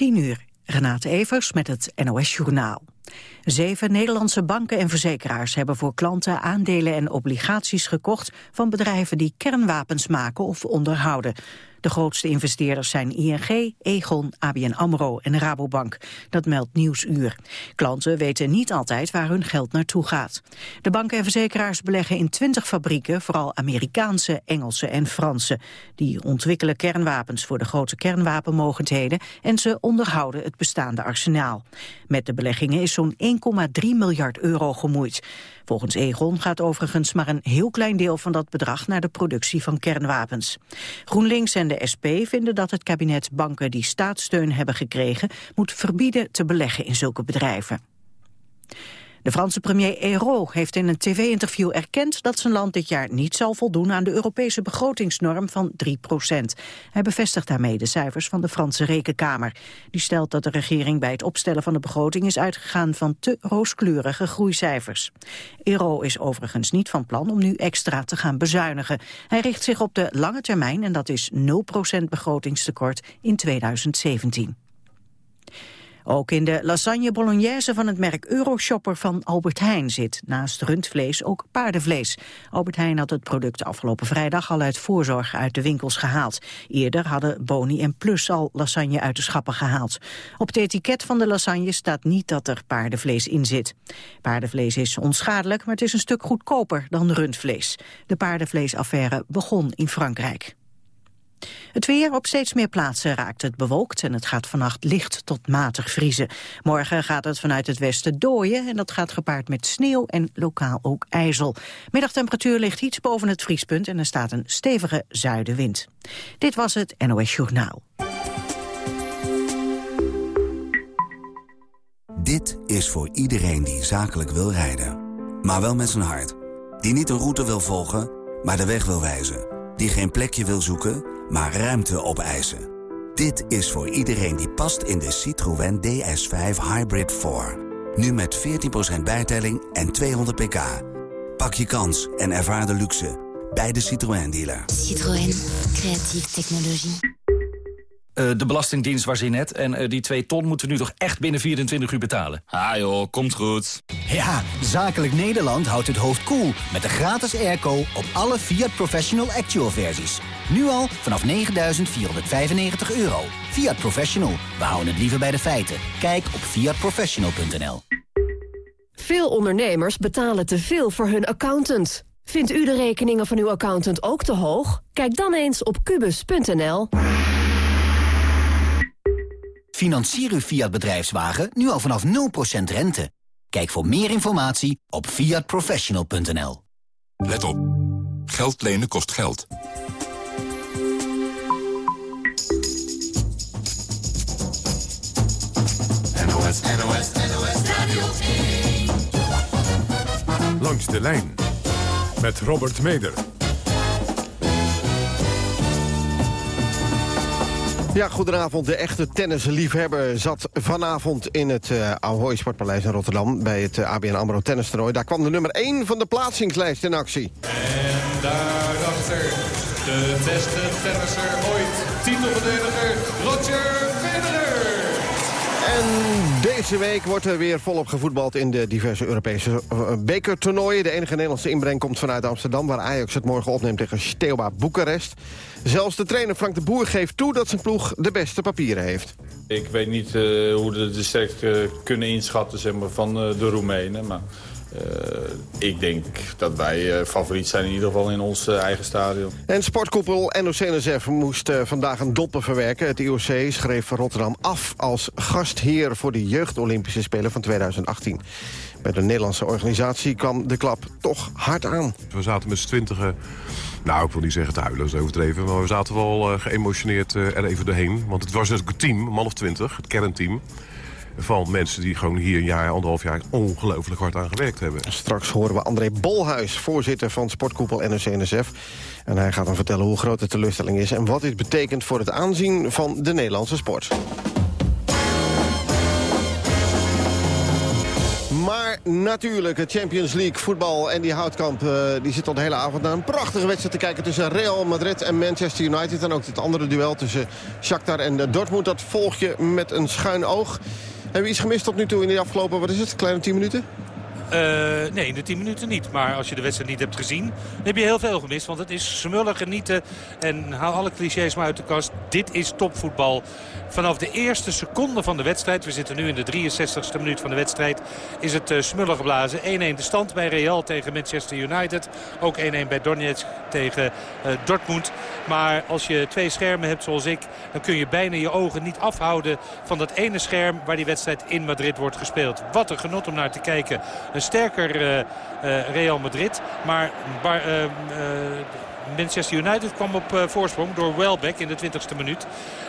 10 uur. Renate Evers met het NOS Journaal. Zeven Nederlandse banken en verzekeraars hebben voor klanten aandelen en obligaties gekocht van bedrijven die kernwapens maken of onderhouden. De grootste investeerders zijn ING, Egon, ABN AMRO en Rabobank. Dat meldt Nieuwsuur. Klanten weten niet altijd waar hun geld naartoe gaat. De banken en verzekeraars beleggen in 20 fabrieken, vooral Amerikaanse, Engelse en Franse. Die ontwikkelen kernwapens voor de grote kernwapenmogendheden en ze onderhouden het bestaande arsenaal. Met de beleggingen is zo'n 1,3 miljard euro gemoeid. Volgens Egon gaat overigens maar een heel klein deel van dat bedrag naar de productie van kernwapens. GroenLinks en de SP vinden dat het kabinet banken die staatssteun hebben gekregen moet verbieden te beleggen in zulke bedrijven. De Franse premier Ayrault heeft in een tv-interview erkend dat zijn land dit jaar niet zal voldoen aan de Europese begrotingsnorm van 3 procent. Hij bevestigt daarmee de cijfers van de Franse Rekenkamer. Die stelt dat de regering bij het opstellen van de begroting is uitgegaan van te rooskleurige groeicijfers. Ayrault is overigens niet van plan om nu extra te gaan bezuinigen. Hij richt zich op de lange termijn en dat is 0 procent begrotingstekort in 2017. Ook in de lasagne bolognese van het merk Euroshopper van Albert Heijn zit naast rundvlees ook paardenvlees. Albert Heijn had het product afgelopen vrijdag al uit voorzorg uit de winkels gehaald. Eerder hadden Boni en Plus al lasagne uit de schappen gehaald. Op het etiket van de lasagne staat niet dat er paardenvlees in zit. Paardenvlees is onschadelijk, maar het is een stuk goedkoper dan rundvlees. De paardenvleesaffaire begon in Frankrijk. Het weer op steeds meer plaatsen raakt het bewolkt en het gaat vannacht licht tot matig vriezen. Morgen gaat het vanuit het westen dooien en dat gaat gepaard met sneeuw en lokaal ook ijzel. Middagtemperatuur ligt iets boven het vriespunt en er staat een stevige zuidenwind. Dit was het NOS Journaal. Dit is voor iedereen die zakelijk wil rijden. Maar wel met zijn hart. Die niet een route wil volgen, maar de weg wil wijzen. Die geen plekje wil zoeken maar ruimte opeisen. Dit is voor iedereen die past in de Citroën DS5 Hybrid 4. Nu met 14% bijtelling en 200 pk. Pak je kans en ervaar de luxe bij de Citroën dealer. Citroën, creatieve technologie. Uh, de Belastingdienst was in net en uh, die 2 ton moeten we nu toch echt binnen 24 uur betalen. Ah joh, komt goed. Ja, Zakelijk Nederland houdt het hoofd koel cool met de gratis airco op alle Fiat Professional Actual versies. Nu al vanaf 9.495 euro. Fiat Professional. We houden het liever bij de feiten. Kijk op fiatprofessional.nl. Veel ondernemers betalen te veel voor hun accountant. Vindt u de rekeningen van uw accountant ook te hoog? Kijk dan eens op kubus.nl. Financier uw Fiat bedrijfswagen nu al vanaf 0% rente. Kijk voor meer informatie op fiatprofessional.nl. Let op. Geld lenen kost geld. NOS, NOS, NOS Radio 1. Langs de lijn met Robert Meder. Ja, goedenavond. De echte tennisliefhebber zat vanavond in het uh, Ahoy Sportpaleis in Rotterdam... bij het uh, ABN AMRO tennistoernooi. Daar kwam de nummer 1 van de plaatsingslijst in actie. En daarachter de beste tennisser ooit. Titelverdediger Roger deze week wordt er weer volop gevoetbald in de diverse Europese eh, bekertoernooien. De enige Nederlandse inbreng komt vanuit Amsterdam... waar Ajax het morgen opneemt tegen Steaua Boekarest. Zelfs de trainer Frank de Boer geeft toe dat zijn ploeg de beste papieren heeft. Ik weet niet uh, hoe de, de sterkte kunnen inschatten zeg maar, van de Roemenen. Maar uh, ik denk dat wij uh, favoriet zijn in ieder geval in ons uh, eigen stadion. En sportkoepel NOC-NSF moest vandaag een doppen verwerken. Het IOC schreef Rotterdam af als gastheer voor de jeugd-Olympische Spelen van 2018. Bij de Nederlandse organisatie kwam de klap toch hard aan. We zaten met z'n twintigen, nou ik wil niet zeggen te huilen, dat is overdreven... maar we zaten wel geëmotioneerd er even doorheen. Want het was natuurlijk een team, een man of twintig, het kernteam van mensen die gewoon hier een jaar, anderhalf jaar ongelooflijk hard aan gewerkt hebben. Straks horen we André Bolhuis, voorzitter van sportkoepel NOC-NSF. En hij gaat dan vertellen hoe groot de teleurstelling is... en wat dit betekent voor het aanzien van de Nederlandse sport. Maar natuurlijk, het Champions League voetbal en die Houtkamp... Uh, die zit al de hele avond naar een prachtige wedstrijd te kijken... tussen Real Madrid en Manchester United. En ook het andere duel tussen Shakhtar en Dortmund. Dat volg je met een schuin oog. Hebben we iets gemist tot nu toe in de afgelopen, wat is het, kleine 10 minuten? Uh, nee, in de 10 minuten niet. Maar als je de wedstrijd niet hebt gezien, dan heb je heel veel gemist. Want het is smullen genieten. En haal alle clichés maar uit de kast. Dit is topvoetbal. Vanaf de eerste seconde van de wedstrijd, we zitten nu in de 63ste minuut van de wedstrijd, is het uh, smullen geblazen. 1-1 de stand bij Real tegen Manchester United. Ook 1-1 bij Donetsk tegen uh, Dortmund. Maar als je twee schermen hebt zoals ik, dan kun je bijna je ogen niet afhouden van dat ene scherm waar die wedstrijd in Madrid wordt gespeeld. Wat een genot om naar te kijken. Een sterker uh, Real Madrid, maar... Manchester United kwam op uh, voorsprong door Welbeck in de 20ste minuut.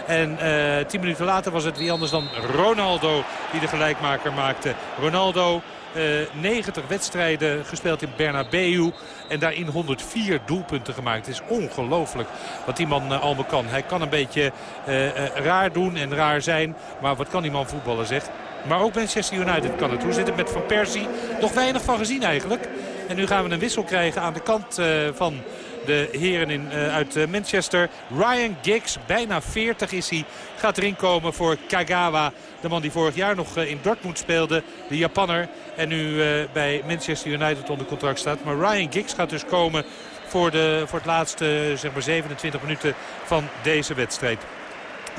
En uh, tien minuten later was het wie anders dan Ronaldo die de gelijkmaker maakte. Ronaldo uh, eh, 90 wedstrijden gespeeld in Bernabeu. En daarin 104 doelpunten gemaakt. Het is ongelooflijk wat die man allemaal kan. Hij kan een beetje raar doen en raar zijn. Maar wat kan die man voetballen zegt. Maar ook Manchester United kan het. Hoe zit het met Van Persie? Nog weinig van gezien eigenlijk. En nu gaan we een wissel krijgen aan de kant van de heren in, uh, uit uh, Manchester. Ryan Giggs, bijna 40 is hij, gaat erin komen voor Kagawa. De man die vorig jaar nog uh, in Dortmund speelde, de Japanner. En nu bij Manchester United onder contract staat. Maar Ryan Giggs gaat dus komen voor, de, voor het laatste zeg maar 27 minuten van deze wedstrijd.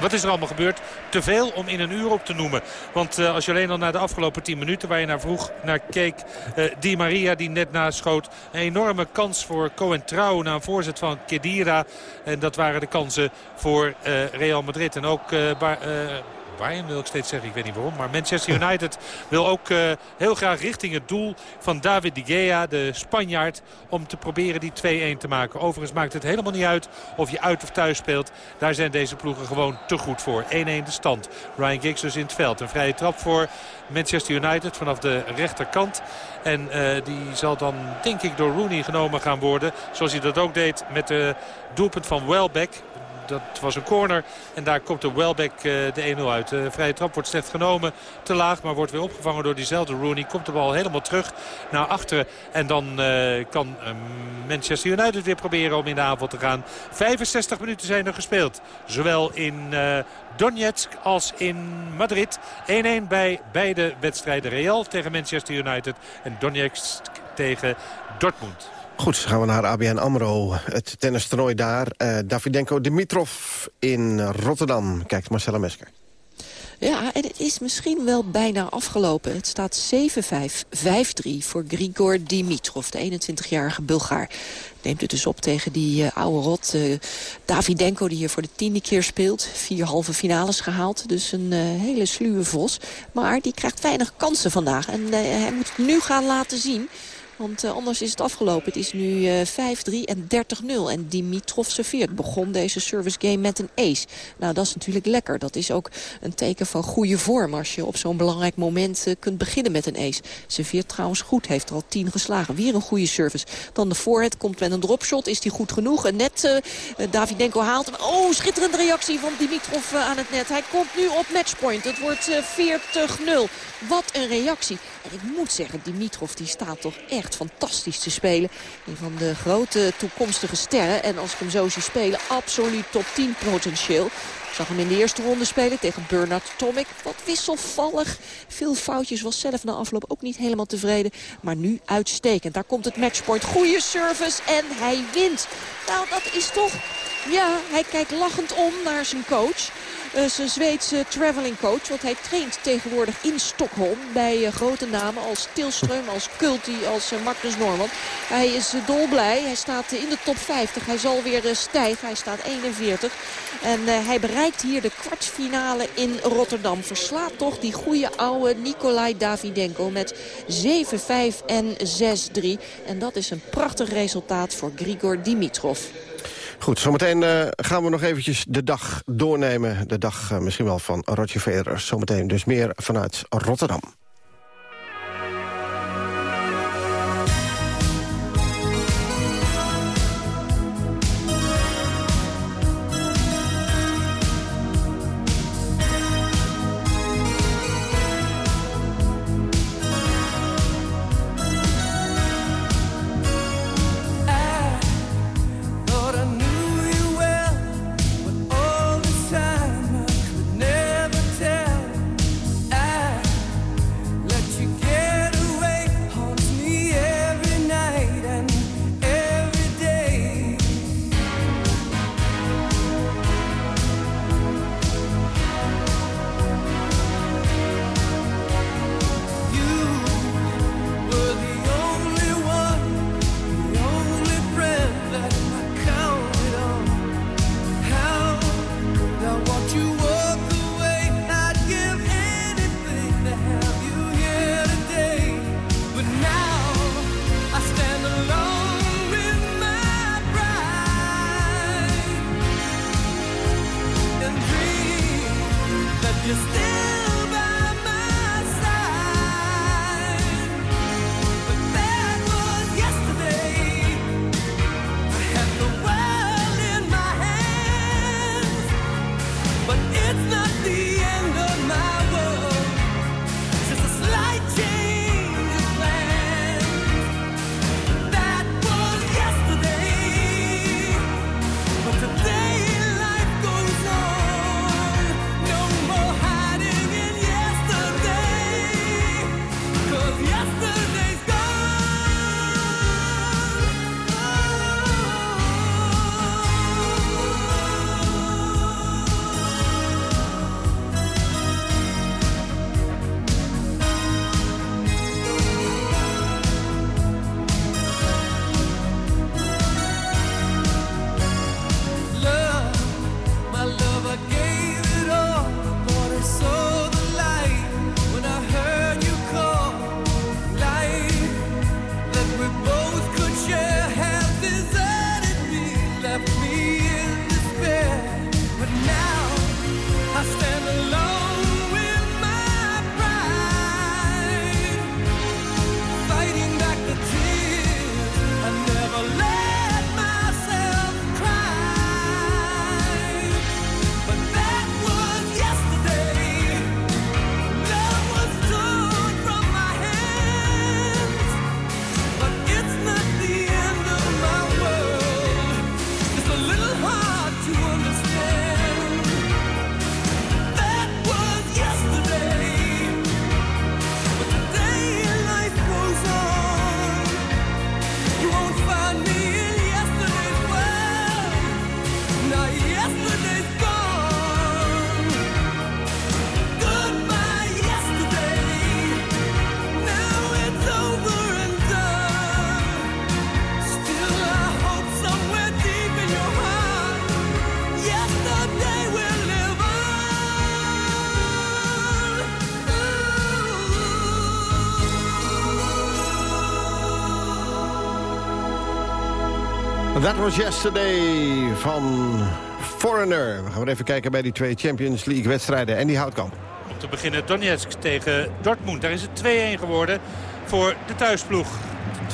Wat is er allemaal gebeurd? Te veel om in een uur op te noemen. Want uh, als je alleen al naar de afgelopen 10 minuten waar je naar vroeg naar keek. Uh, Di Maria die net naschoot. Een enorme kans voor Cohen Trouw na een voorzet van Kedira. En dat waren de kansen voor uh, Real Madrid. En ook... Bayern wil ik steeds zeggen, ik weet niet waarom. Maar Manchester United wil ook uh, heel graag richting het doel van David de Gea, de Spanjaard, om te proberen die 2-1 te maken. Overigens maakt het helemaal niet uit of je uit of thuis speelt. Daar zijn deze ploegen gewoon te goed voor. 1-1 de stand. Ryan Giggs dus in het veld. Een vrije trap voor Manchester United vanaf de rechterkant. En uh, die zal dan denk ik door Rooney genomen gaan worden. Zoals hij dat ook deed met de doelpunt van Welbeck dat was een corner. En daar komt de Welbeck eh, de 1-0 uit. De vrije trap wordt slecht genomen. Te laag, maar wordt weer opgevangen door diezelfde Rooney. Komt de bal helemaal terug naar achteren. En dan uh, kan Manchester United weer proberen om in de avond te gaan. 65 minuten zijn er gespeeld. Zowel in Donetsk als in Madrid. 1-1 bij beide wedstrijden. Real tegen Manchester United en Donetsk tegen Dortmund. Goed, gaan we naar ABN AMRO, het tennistoernooi daar. Uh, Davidenko Dimitrov in Rotterdam. Kijkt Marcella Mesker. Ja, en het is misschien wel bijna afgelopen. Het staat 7-5, 5-3 voor Grigor Dimitrov, de 21-jarige Bulgaar. Neemt het dus op tegen die uh, oude rot uh, Davidenko... die hier voor de tiende keer speelt. Vier halve finales gehaald. Dus een hele sluwe vos. Maar die krijgt weinig kansen vandaag. En hij moet het nu gaan laten zien... Want uh, anders is het afgelopen. Het is nu uh, eh, 5-3 en 30-0. En Dimitrov serveert. Begon deze service game met een ace. Nou, dat is natuurlijk lekker. Dat is ook een teken van goede vorm. Als je op zo'n belangrijk moment uh, kunt beginnen met een ace. Serveert trouwens goed. Heeft er al 10 geslagen. Weer een goede service. Dan de voorhead komt met een dropshot. Is die goed genoeg? En net Davidenko haalt hem. Oh, schitterende reactie van Dimitrov aan het net. Hij komt nu op matchpoint. Het wordt 40-0. Wat een reactie. En ik moet zeggen, Dimitrov die staat toch echt fantastisch te spelen. Een van de grote toekomstige sterren. En als ik hem zo zie spelen, absoluut top 10 potentieel. Ik zag hem in de eerste ronde spelen tegen Bernard Tomic. Wat wisselvallig. Veel foutjes. Was zelf na afloop ook niet helemaal tevreden. Maar nu uitstekend. Daar komt het matchpoint. Goede service. En hij wint. Nou, dat is toch... Ja, hij kijkt lachend om naar zijn coach. Uh, zijn Zweedse traveling coach. Want hij traint tegenwoordig in Stockholm bij uh, grote namen als Tilström, als Kulti, als uh, Magnus Norman. Hij is dolblij. Hij staat in de top 50. Hij zal weer stijgen. Hij staat 41. En hij bereikt hier de kwartfinale in Rotterdam. Verslaat toch die goede oude Nikolai Davidenko met 7-5 en 6-3. En dat is een prachtig resultaat voor Grigor Dimitrov. Goed, zometeen uh, gaan we nog eventjes de dag doornemen. De dag uh, misschien wel van Roger Federer. Zometeen dus meer vanuit Rotterdam. That was yesterday van Foreigner. We gaan even kijken bij die twee Champions League wedstrijden. En die Houtkamp. Om te beginnen Donetsk tegen Dortmund. Daar is het 2-1 geworden voor de thuisploeg.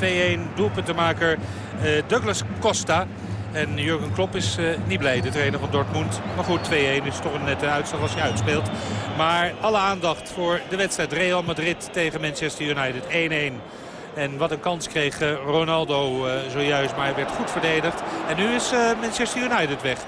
2-1 doelpuntenmaker uh, Douglas Costa. En Jurgen Klopp is uh, niet blij, de trainer van Dortmund. Maar goed, 2-1 is toch een nette uitslag als je uitspeelt. Maar alle aandacht voor de wedstrijd Real Madrid tegen Manchester United. 1-1. En wat een kans kreeg eh, Ronaldo eh, zojuist. Maar hij werd goed verdedigd. En nu is eh, Manchester United weg.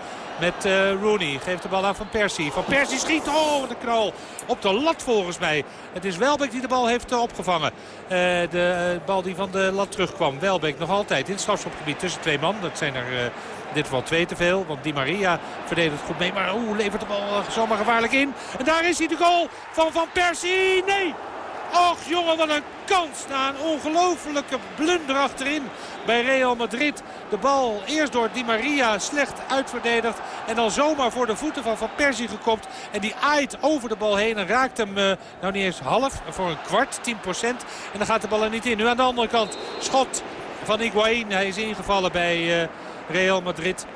Met Rooney. Geeft de bal aan Van Persie. Van Persie schiet. Oh, een knal. Op de lat volgens mij. Het is Welbeck die de bal heeft opgevangen. de bal die van de lat terugkwam. Welbeck nog altijd in het strafschopgebied tussen twee man. Dat zijn er in dit geval twee te veel. Want Di Maria verdedigt goed mee. Maar oeh, levert de bal zomaar gevaarlijk in. En daar is hij de goal van Van Persie. Nee! Och jongen, wat een kans na een ongelofelijke blunder achterin bij Real Madrid. De bal eerst door Di Maria slecht uitverdedigd. En dan zomaar voor de voeten van Van Persie gekopt. En die aait over de bal heen en raakt hem uh, nou niet eens half. Voor een kwart, 10% En dan gaat de bal er niet in. Nu aan de andere kant schot van Higuain. Hij is ingevallen bij uh, Real Madrid.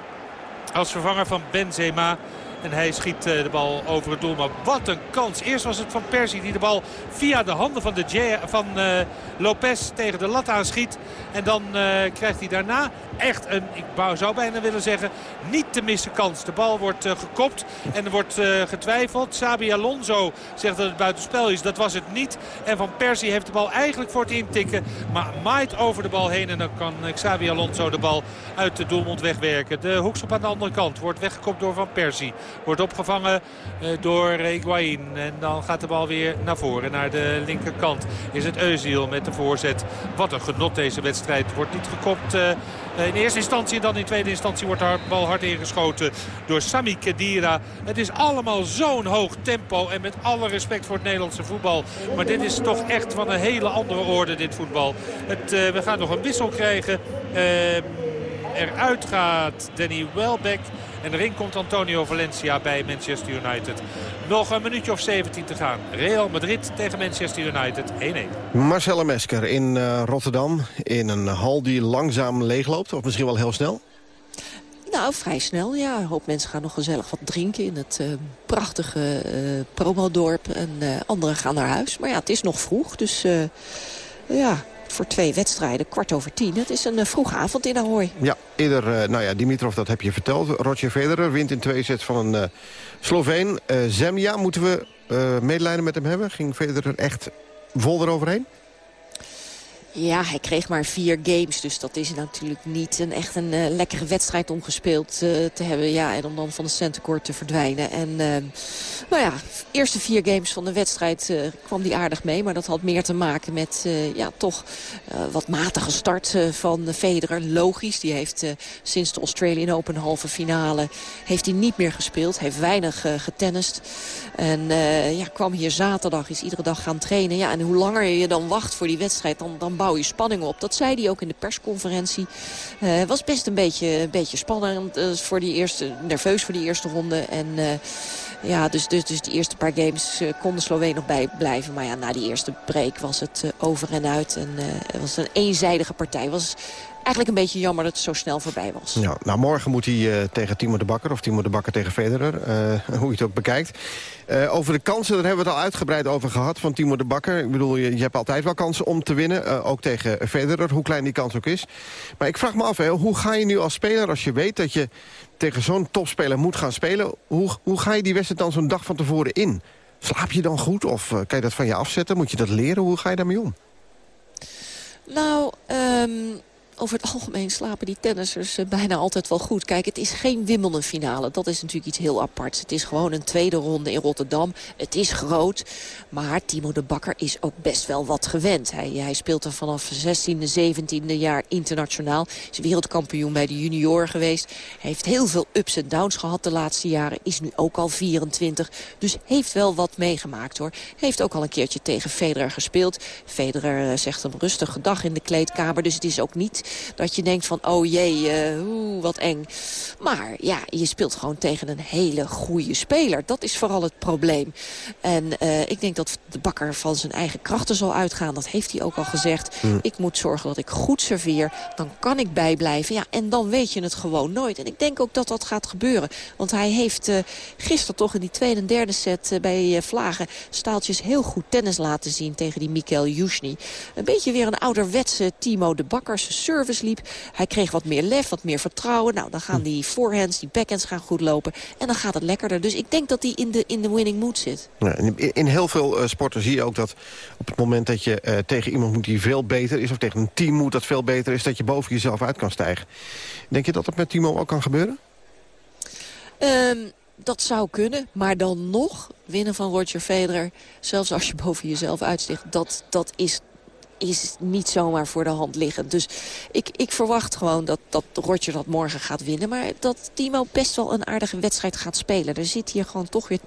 Als vervanger van Benzema. En hij schiet eh, de bal over het doel. Maar wat een kans. Eerst was het Van Persie die de bal via de handen van, de van uh, Lopez tegen de lat aanschiet. En dan uh, krijgt hij daarna echt een, ik zou bijna willen zeggen, niet te missen kans. De bal wordt uh, gekopt en er wordt getwijfeld. Sabi Alonso zegt dat het buitenspel is. Dat was het niet. En Van Persie heeft de bal eigenlijk voor het intikken. Maar maait over de bal heen. En dan kan Xabi Alonso de bal uit de doelmond wegwerken. De hoekschop aan de andere kant wordt weggekopt door Van Persie. Wordt opgevangen eh, door Higuain. En dan gaat de bal weer naar voren. Naar de linkerkant is het Eusiel met de voorzet. Wat een genot deze wedstrijd. Wordt niet gekopt eh, in eerste instantie. En dan in tweede instantie wordt de bal hard ingeschoten door Sami Kedira. Het is allemaal zo'n hoog tempo. En met alle respect voor het Nederlandse voetbal. Maar dit is toch echt van een hele andere orde dit voetbal. Het, we gaan nog een wissel krijgen. Uh, eruit gaat Danny Welbeck. En erin komt Antonio Valencia bij Manchester United. Nog een minuutje of 17 te gaan. Real Madrid tegen Manchester United 1-1. Marcelle Mesker in uh, Rotterdam. In een hal die langzaam leegloopt. Of misschien wel heel snel. Nou, vrij snel, ja. Een hoop mensen gaan nog gezellig wat drinken in het uh, prachtige uh, promodorp. En uh, anderen gaan naar huis. Maar ja, het is nog vroeg, dus ja, voor twee wedstrijden, kwart over tien. Het is een vroege avond in Ahoy. Ja, eerder, nou ja, Dimitrov, dat heb je verteld. Roger Federer wint in twee sets van een Sloveen. Zemja, moeten we medelijden met hem hebben? Ging Federer echt vol eroverheen? Ja, hij kreeg maar vier games. Dus dat is natuurlijk niet een, echt een uh, lekkere wedstrijd om gespeeld uh, te hebben. Ja, en om dan van de centercourt te verdwijnen. En uh, nou ja, eerste vier games van de wedstrijd kwam die aardig mee. Maar dat had meer te maken met ja, toch wat matige start van Federer. Logisch, die heeft sinds de Australian Open halve finale heeft hij niet meer gespeeld. Heeft weinig getennist. En ja, kwam hier zaterdag, is iedere dag gaan trainen. Ja, en hoe langer je dan wacht voor die wedstrijd, dan, dan bouw je spanning op. Dat zei hij ook in de persconferentie. Het uh, was best een beetje, een beetje spannend uh, voor die eerste, nerveus voor die eerste ronde. En uh, ja, dus, dus, dus die eerste paar games uh, kon de nog bij blijven. Maar ja, na die eerste break was het over en uit. En het was een eenzijdige partij. was eigenlijk een beetje jammer dat het zo snel voorbij was. Ja, nou, morgen moet hij uh, tegen Timo de Bakker of Timo de Bakker tegen Federer. Uh, hoe je het ook bekijkt. Uh, over de kansen, daar hebben we het al uitgebreid over gehad van Timo de Bakker. Ik bedoel, je, je hebt altijd wel kansen om te winnen. ook tegen Federer, hoe klein die kans ook is. Maar ik vraag me af, hè, hoe ga je nu als speler, als je weet dat je tegen zo'n topspeler moet gaan spelen... Hoe, hoe ga je die wedstrijd dan zo'n dag van tevoren in? Slaap je dan goed of kan je dat van je afzetten? Moet je dat leren? Hoe ga je daarmee om? Nou, um over het algemeen slapen die tennissers uh, bijna altijd wel goed. Kijk, het is geen Wimbledon finale. Dat is natuurlijk iets heel aparts. Het is gewoon een tweede ronde in Rotterdam. Het is groot. Maar Timo de Bakker is ook best wel wat gewend. Hij, hij speelt er vanaf 16e, 17e jaar internationaal. Is wereldkampioen bij de junioren geweest. Hij heeft heel veel ups en downs gehad de laatste jaren. Is nu ook al 24. Dus heeft wel wat meegemaakt hoor. Heeft ook al een keertje tegen Federer gespeeld. Federer uh, zegt een rustige dag in de kleedkamer. Dus het is ook niet dat je denkt van, oh jee, uh, oeh, wat eng. Maar ja, je speelt gewoon tegen een hele goede speler. Dat is vooral het probleem. En uh, ik denk dat de bakker van zijn eigen krachten zal uitgaan. Dat heeft hij ook al gezegd. Mm. Ik moet zorgen dat ik goed serveer. Dan kan ik bijblijven. Ja, en dan weet je het gewoon nooit. En ik denk ook dat dat gaat gebeuren. Want hij heeft uh, gisteren toch in die tweede en derde set bij Vlagen... staaltjes heel goed tennis laten zien tegen die Mikael Jushny. Een beetje weer een ouderwetse Timo de Bakker. Service liep. Hij kreeg wat meer lef, wat meer vertrouwen. Nou, dan gaan die forehands, die backhands gaan goed lopen. En dan gaat het lekkerder. Dus ik denk dat hij in de, in de winning mood zit. Ja, in, in, heel veel uh, sporten zie je ook dat op het moment dat je uh, tegen iemand moet die veel beter is... of tegen een team moet dat veel beter is, dat je boven jezelf uit kan stijgen. Denk je dat dat met Timo ook kan gebeuren? Um, dat zou kunnen, maar dan nog winnen van Roger Federer... zelfs als je boven jezelf uitsticht, dat, dat is is niet zomaar voor de hand liggen. Dus ik, ik verwacht gewoon dat, dat Roger dat morgen gaat winnen. Maar dat Timo best wel een aardige wedstrijd gaat spelen. Er zit hier gewoon toch weer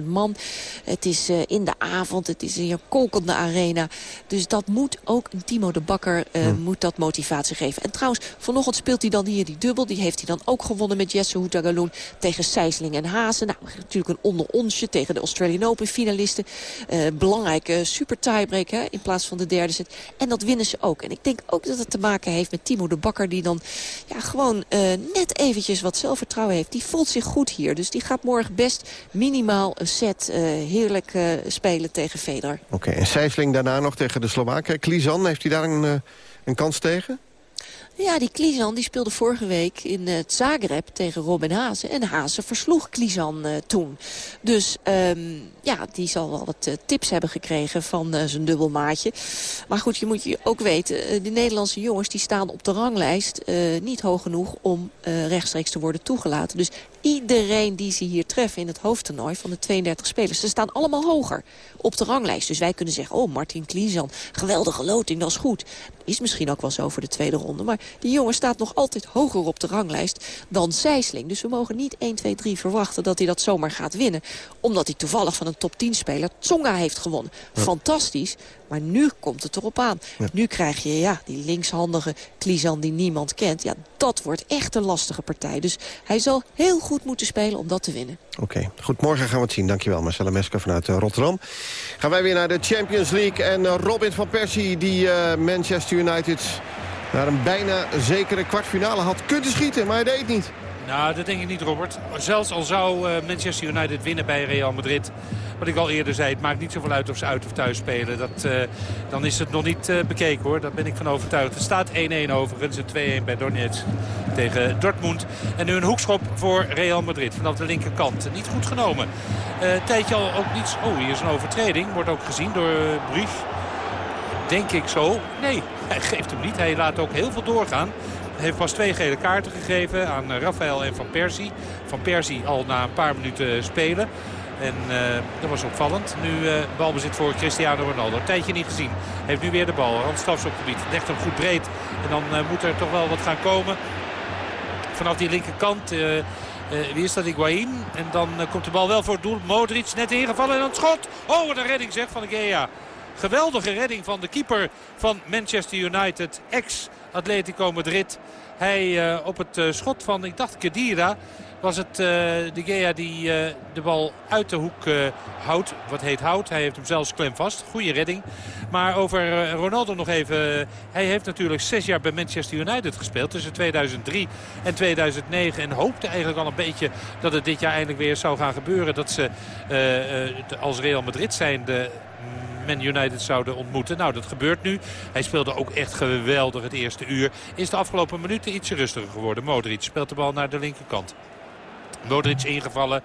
10.000 man. Het is uh, in de avond, het is een kolkende arena. Dus dat moet ook een Timo de Bakker uh, hmm. moet dat motivatie geven. En trouwens, vanochtend speelt hij dan hier die dubbel. Die heeft hij dan ook gewonnen met Jesse Houtagaloen tegen Sijsling en Hazen. Nou, natuurlijk een onder-onsje tegen de Australian Open finalisten. Uh, belangrijke super tiebreak hè, in plaats van de derde set. En dat winnen ze ook. En ik denk ook dat het te maken heeft met Timo de Bakker... die dan ja, gewoon uh, net eventjes wat zelfvertrouwen heeft. Die voelt zich goed hier. Dus die gaat morgen best minimaal een set uh, heerlijk uh, spelen tegen Federer. Oké, en Sijsling daarna nog tegen de Slowaken. Klizan, heeft hij daar een, een kans tegen? Ja, die Klizan die speelde vorige week in het Zagreb tegen Robin Hazen. En Hazen versloeg Klizan uh, toen. Dus um, ja, die zal wel wat uh, tips hebben gekregen van uh, zijn dubbelmaatje. Maar goed, je moet je ook weten, de Nederlandse jongens die staan op de ranglijst niet hoog genoeg om rechtstreeks te worden toegelaten. Dus iedereen die ze hier treffen in het hoofdtoernooi van de 32 spelers, ze staan allemaal hoger op de ranglijst. Dus wij kunnen zeggen, oh Martin Klizan, geweldige loting, dat is goed. Is misschien ook wel zo voor de tweede ronde, maar die jongen staat nog altijd hoger op de ranglijst dan Zeisling. Dus we mogen niet 1, 2, 3 verwachten dat hij dat zomaar gaat winnen. Omdat hij toevallig van een top 10 speler Tsonga heeft gewonnen. Fantastisch. Maar nu komt het erop aan. Nu krijg je ja, die linkshandige Klizan die niemand kent. Ja, dat wordt echt een lastige partij. Dus hij zal heel goed moeten spelen om dat te winnen. Oké, okay. goed. Morgen gaan we het zien. Dankjewel Marcella Mesker vanuit uh, Rotterdam. Gaan wij weer naar de Champions League. En uh, Robin van Persie die uh, Manchester United naar een bijna zekere kwartfinale had kunnen schieten. Maar hij deed niet. Nou, dat denk ik niet, Robert. Zelfs al zou uh, Manchester United winnen bij Real Madrid... wat ik al eerder zei, het maakt niet zoveel uit of ze uit of thuis spelen. Dat, uh, dan is het nog niet uh, bekeken, hoor. Daar ben ik van overtuigd. Het staat 1-1 overigens, 2-1 bij Donetsk tegen Dortmund. En nu een hoekschop voor Real Madrid vanaf de linkerkant. Niet goed genomen. tijdje al ook niets... Oh, hier is een overtreding. Wordt ook gezien door Brug. Denk ik zo. Nee, hij geeft hem niet. Hij laat ook heel veel doorgaan heeft pas twee gele kaarten gegeven aan eh, Rafael en Van Persie. Van Persie al na een paar minuten spelen. En uh, dat was opvallend. Nu uh, balbezit voor Cristiano Ronaldo. Een tijdje niet gezien. Heeft nu weer de bal. Randstafs op gebied. Legt hem goed breed. En dan uh, moet er toch wel wat gaan komen. Vanaf die linkerkant. wie is dat? Higuain. En dan komt de bal wel voor het doel. Modric net ingevallen en het schot. Oh, wat een redding zeg van Gea. Geweldige redding van de keeper van Manchester United. Ex Atletico Madrid. Hij uh, op het uh, schot van, ik dacht Kedira, was het uh, de Gea die de bal uit de hoek houdt. Wat heet houdt. Hij heeft hem zelfs klem vast. Goede redding. Maar over Ronaldo nog even. Hij heeft natuurlijk zes jaar bij Manchester United gespeeld. Tussen 2003 en 2009. En hoopte eigenlijk al een beetje dat het dit jaar eindelijk weer zou gaan gebeuren. Dat ze als Real Madrid zijn de Man United zouden ontmoeten. Nou, dat gebeurt nu. Hij speelde ook echt geweldig het eerste uur. Is de afgelopen minuten ietsje rustiger geworden. Modric speelt de bal naar de linkerkant. Modric ingevallen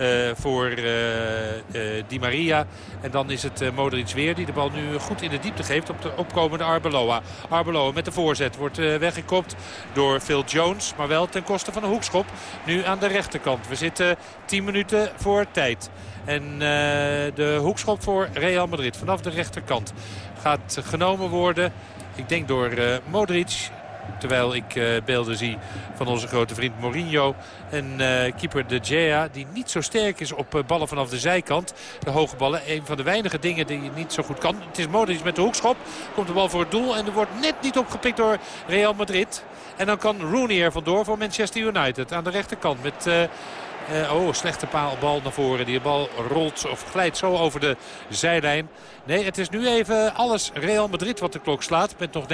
uh, voor uh, uh, Di Maria. En dan is het Modric weer die de bal nu goed in de diepte geeft op de opkomende Arbeloa. Arbeloa met de voorzet wordt weggekopt door Phil Jones. Maar wel ten koste van een hoekschop. Nu aan de rechterkant. We zitten 10 minuten voor tijd. En de hoekschop voor Real Madrid vanaf de rechterkant gaat genomen worden. Ik denk door Modric. Terwijl ik uh, beelden zie van onze grote vriend Mourinho. En keeper De Gea, die niet zo sterk is op ballen vanaf de zijkant. De hoge ballen, een van de weinige dingen die je niet zo goed kan. Het is Modric met de hoekschop. Komt de bal voor het doel en er wordt net niet opgepikt door Real Madrid. En dan kan Rooney er vandoor voor Manchester United. Aan de rechterkant met... Uh, oh, slechte paalbal naar voren. Die bal rolt of glijdt zo over de zijlijn. Nee, het is nu even alles Real Madrid wat de klok slaat. Met nog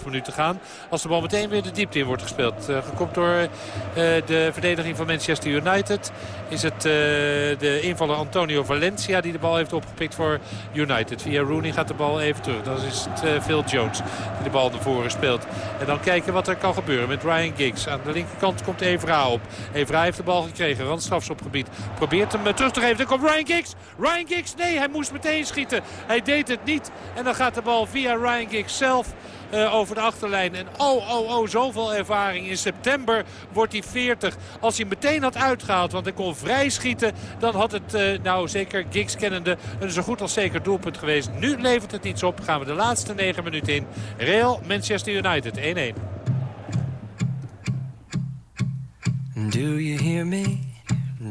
9,5 minuten gaan. Als de bal meteen weer de diepte in wordt gespeeld. Uh, door uh, de verdediging van Manchester United. Is het de invaller Antonio Valencia die de bal heeft opgepikt voor United. Via Rooney gaat de bal even terug. Dan is het Phil Jones die de bal naar voren speelt. En dan kijken wat er kan gebeuren met Ryan Giggs. Aan de linkerkant komt Evra op. Evra heeft de bal gekregen strafschopgebied. Probeert hem eh, terug te geven. Dan komt Ryan Giggs. Ryan Giggs, nee, hij moest meteen schieten. Hij deed het niet. En dan gaat de bal via Ryan Giggs zelf uh, over de achterlijn. En oh, oh, oh, zoveel ervaring. In september wordt hij 40. Als hij meteen had uitgehaald, want hij kon vrij schieten... dan had het, uh, nou zeker Giggs kennende, een zo goed als zeker doelpunt geweest. Nu levert het niets op. Gaan we de laatste 9 minuten in. Real Manchester United 1-1. Do you hear me?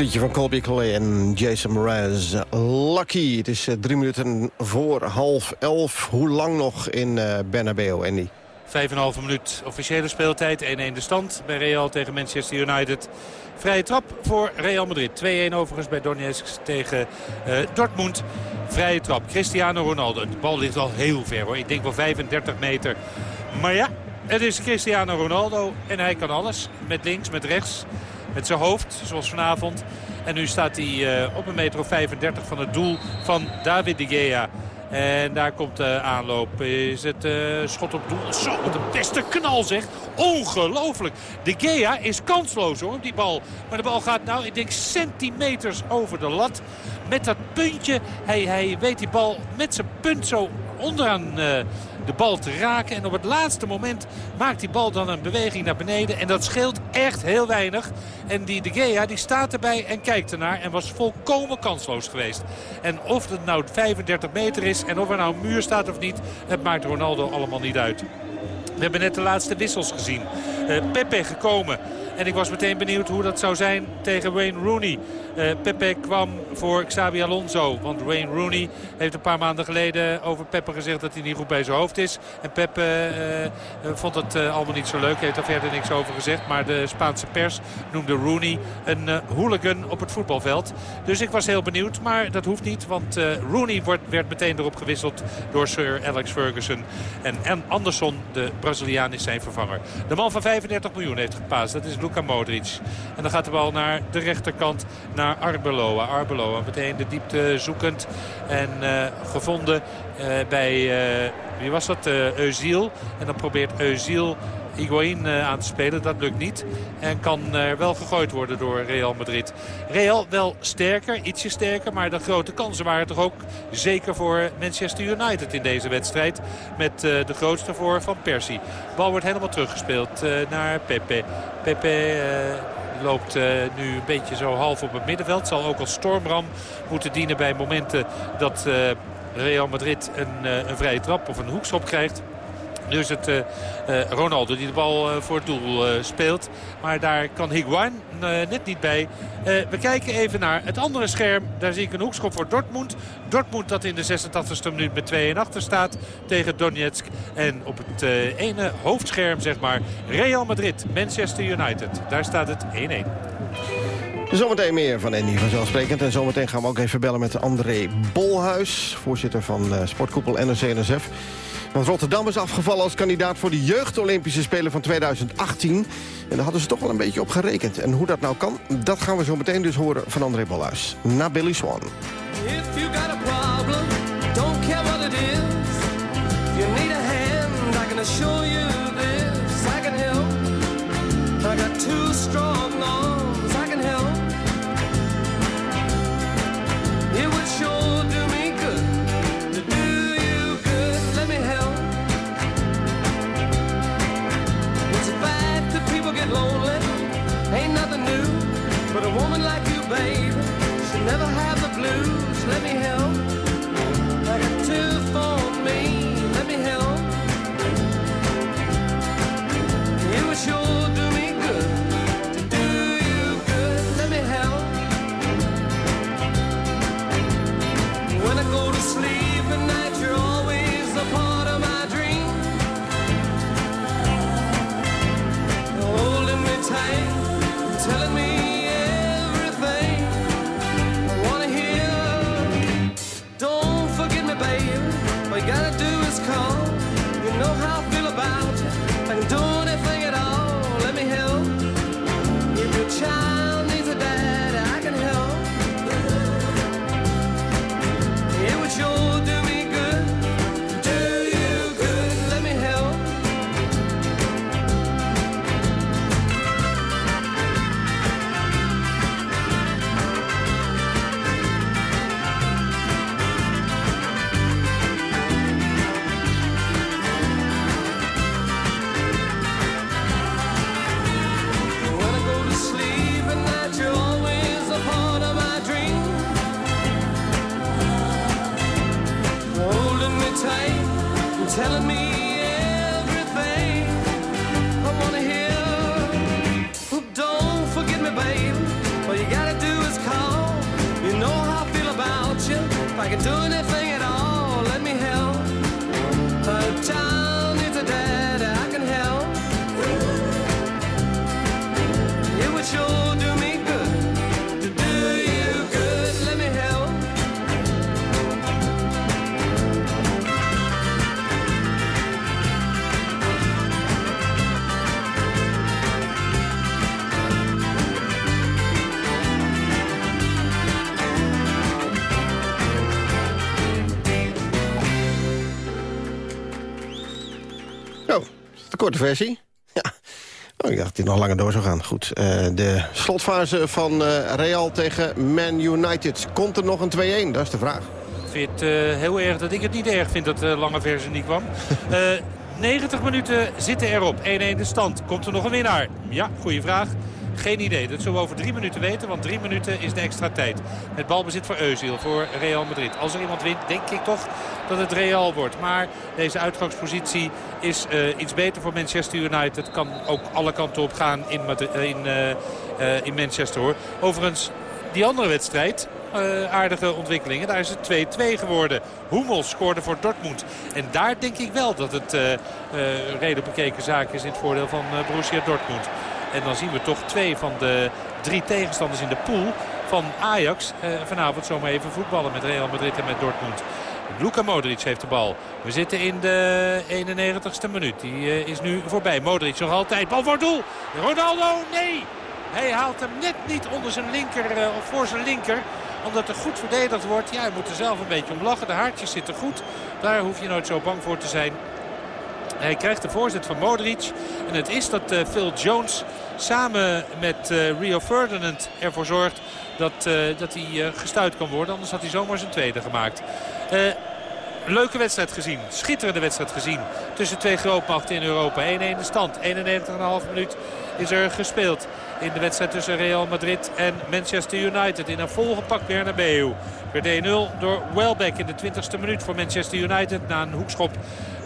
liedje van Colby Clay en Jason Mraz. Lucky. Het is eh, drie minuten voor half elf. Hoe lang nog in uh, Bernabeu, Andy? Vijf en een halve minuut officiële speeltijd. 1-1 de stand bij Real tegen Manchester United. Vrije trap voor Real Madrid. 2-1 overigens bij Donetsk tegen uh, Dortmund. Vrije trap. Cristiano Ronaldo. De bal ligt al heel ver hoor. Ik denk wel 35 meter. Maar ja, het is Cristiano Ronaldo. En hij kan alles. Met links, met rechts. Met zijn hoofd, zoals vanavond. En nu staat hij uh, op een meter of 35 van het doel van David de Gea. En daar komt de aanloop. Is het uh, schot op doel. Zo, wat een beste knal zeg. Ongelooflijk. De Gea is kansloos hoor, die bal. Maar de bal gaat nou, ik denk centimeters over de lat. Met dat puntje. Hij, hij weet die bal met zijn punt zo onderaan uh, de bal te raken. En op het laatste moment maakt die bal dan een beweging naar beneden. En dat scheelt echt heel weinig. En die De Gea die staat erbij en kijkt ernaar. En was volkomen kansloos geweest. En of het nou 35 meter is en of er nou een muur staat of niet. Het maakt Ronaldo allemaal niet uit. We hebben net de laatste wissels gezien. Uh, Pepe gekomen. En ik was meteen benieuwd hoe dat zou zijn tegen Wayne Rooney. Uh, Pepe kwam voor Xabi Alonso. Want Wayne Rooney heeft een paar maanden geleden over Pepe gezegd dat hij niet goed bij zijn hoofd is. En Pepe uh, vond het allemaal niet zo leuk. Heeft er verder niks over gezegd. Maar de Spaanse pers noemde Rooney een hooligan op het voetbalveld. Dus ik was heel benieuwd. Maar dat hoeft niet. Want Rooney wordt, werd meteen erop gewisseld door Sir Alex Ferguson. En, Anderson, de Braziliaan, is zijn vervanger. De man van 35 miljoen heeft gepaast. Dat is Luka. En dan gaat de bal naar de rechterkant. Naar Arbeloa. Arbeloa meteen de diepte zoekend. En uh, gevonden uh, bij, uh, wie was dat? Euziel. En dan probeert Euziel Higuain aan te spelen. Dat lukt niet. En kan uh, wel gegooid worden door Real Madrid. Real wel sterker, ietsje sterker. Maar de grote kansen waren toch ook zeker voor Manchester United in deze wedstrijd. Met uh, de grootste voor Van Persie. Bal wordt helemaal teruggespeeld naar Pepe. Pepe loopt nu een beetje zo half op het middenveld. Zal ook als stormram moeten dienen bij momenten dat Real Madrid een, een vrije trap of een hoekschop krijgt. Nu is het uh, uh, Ronaldo die de bal uh, voor het doel speelt. Maar daar kan Higuain net niet bij. we kijken even naar het andere scherm. Daar zie ik een hoekschop voor Dortmund. Dortmund dat in de 86e minuut met 2-1 achter staat tegen Donetsk. En op het ene hoofdscherm zeg maar Real Madrid, Manchester United. Daar staat het 1-1. Zometeen meer van Andy vanzelfsprekend. En zometeen gaan we ook even bellen met André Bolhuis... voorzitter van sportkoepel NOC-NSF. Want Rotterdam is afgevallen als kandidaat voor de jeugd-Olympische Spelen van 2018. En daar hadden ze toch wel een beetje op gerekend. En hoe dat nou kan, dat gaan we zo meteen dus horen van André Bolhuis. Na Billy Swan. If I korte versie. Ja. Oh, ik dacht dat hij nog langer door zou gaan. Goed, eh, de slotfase van eh, Real tegen Man United. Komt er nog een 2-1? Dat is de vraag. Ik vind het eh, heel erg dat ik het niet erg vind dat de lange versie niet kwam. Eh 90 minuten zitten erop. 1-1 de stand. Komt er nog een winnaar? Ja, goede vraag. Geen idee. Dat zullen we over drie minuten weten. Want drie minuten is de extra tijd. Het balbezit voor Eusiel, voor Real Madrid. Als er iemand wint, denk ik toch dat het Real wordt. Maar deze uitgangspositie is eh, iets beter voor Manchester United. Kan ook alle kanten op gaan in, eh, eh, in Manchester hoor. Overigens, die andere wedstrijd, aardige ontwikkelingen. Daar is het 2-2 geworden. Hummels scoorde voor Dortmund. En daar denk ik wel dat het eh eh reden bekeken zaak is in het voordeel van Borussia Dortmund. En dan zien we toch twee van de drie tegenstanders in de pool van Ajax eh, vanavond zomaar even voetballen met Real Madrid en met Dortmund. Luka Modric heeft de bal. We zitten in de 91ste minuut. Die eh, is nu voorbij. Modric nog altijd. Bal voor doel. Ronaldo, nee! Hij haalt hem net niet onder zijn linker, eh, of voor zijn linker. Omdat er goed verdedigd wordt. Ja, hij moet er zelf een beetje om lachen. De haartjes zitten goed. Daar hoef je nooit zo bang voor te zijn. Hij krijgt de voorzet van Modric. En het is dat eh, Phil Jones samen met eh, Rio Ferdinand ervoor zorgt dat, eh, dat hij gestuurd kan worden. Anders had hij zomaar zijn tweede gemaakt. Leuke wedstrijd gezien. Schitterende wedstrijd gezien. Tussen twee grootmachten in Europa. 1-1 de stand. 91,5 minuut is er gespeeld. In de wedstrijd tussen Real Madrid en Manchester United. In een volgepakt Bernabeu. Werd 1-0 door Welbeck in de 20ste minuut voor Manchester United. Na een hoekschop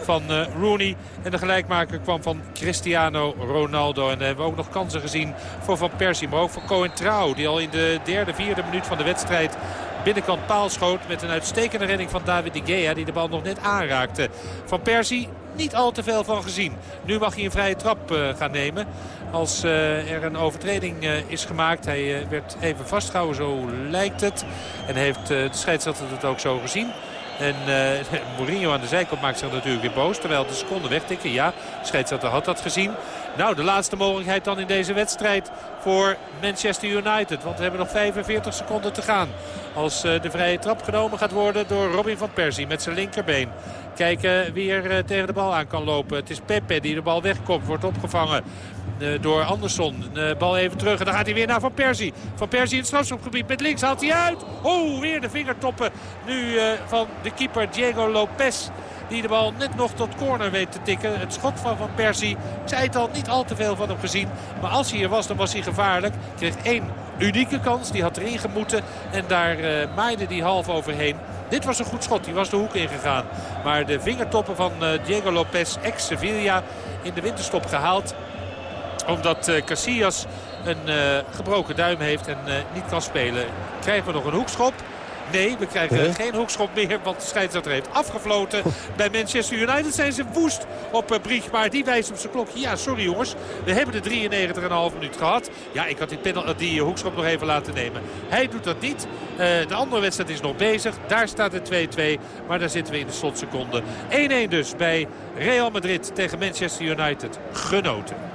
van eh, Rooney. En de gelijkmaker kwam van Cristiano Ronaldo. En dan hebben we ook nog kansen gezien voor Van Persie. Maar ook voor Cohen Trouw. Die al in de derde, vierde minuut van de wedstrijd binnenkant paal schoot. Met een uitstekende redding van David de Gea. Die de bal nog net aanraakte. Van Persie niet al te veel van gezien. Nu mag hij een vrije trap eh, gaan nemen. Als eh, er een overtreding is gemaakt. Hij werd even vastgehouden, zo lijkt het. En heeft de scheidsrechter het ook zo gezien. En eh, Mourinho aan de zijkant maakt zich natuurlijk weer boos. Terwijl de seconden wegtikken. Ja, scheidsrechter had dat gezien. Nou, de laatste mogelijkheid dan in deze wedstrijd voor Manchester United. Want we hebben nog 45 seconden te gaan. Als eh, de vrije trap genomen gaat worden door Robin van Persie met zijn linkerbeen. Kijken wie er eh, tegen de bal aan kan lopen. Het is Pepe die de bal wegkomt. Wordt opgevangen eh, door Andersson. De bal even terug en dan gaat hij weer naar Van Persie. Van Persie in het strafschopgebied met links haalt hij uit. Oh, weer de vingertoppen nu eh, van de keeper Diego Lopez. Die de bal net nog tot corner weet te tikken. Het schot van Van Persie. Ik zei het al, niet al te veel van hem gezien. Maar als hij er was, dan was hij gevaarlijk. Kreeg één unieke kans. Die had erin gemoeten. En daar eh, maaide hij half overheen. Dit was een goed schot. Die was de hoek ingegaan. Maar de vingertoppen van eh, Diego Lopez, ex-Sevilla, in de winterstop gehaald omdat eh, Casillas een gebroken duim heeft en niet kan spelen. Krijgen we nog een hoekschop? Nee, we krijgen Huh? geen hoekschop meer, want de scheidsrechter heeft afgefloten. Bij Manchester United zijn ze woest op uh, Brieg, maar die wijst op zijn klokje. Ja, sorry jongens, we hebben de 93,5 minuut gehad. Ja, ik had die, panel, eh, die hoekschop nog even laten nemen. Hij doet dat niet. Eh, de andere wedstrijd is nog bezig. Daar staat het 2-2, maar daar zitten we in de slotseconde. 1-1 dus bij Real Madrid tegen Manchester United. Genoten.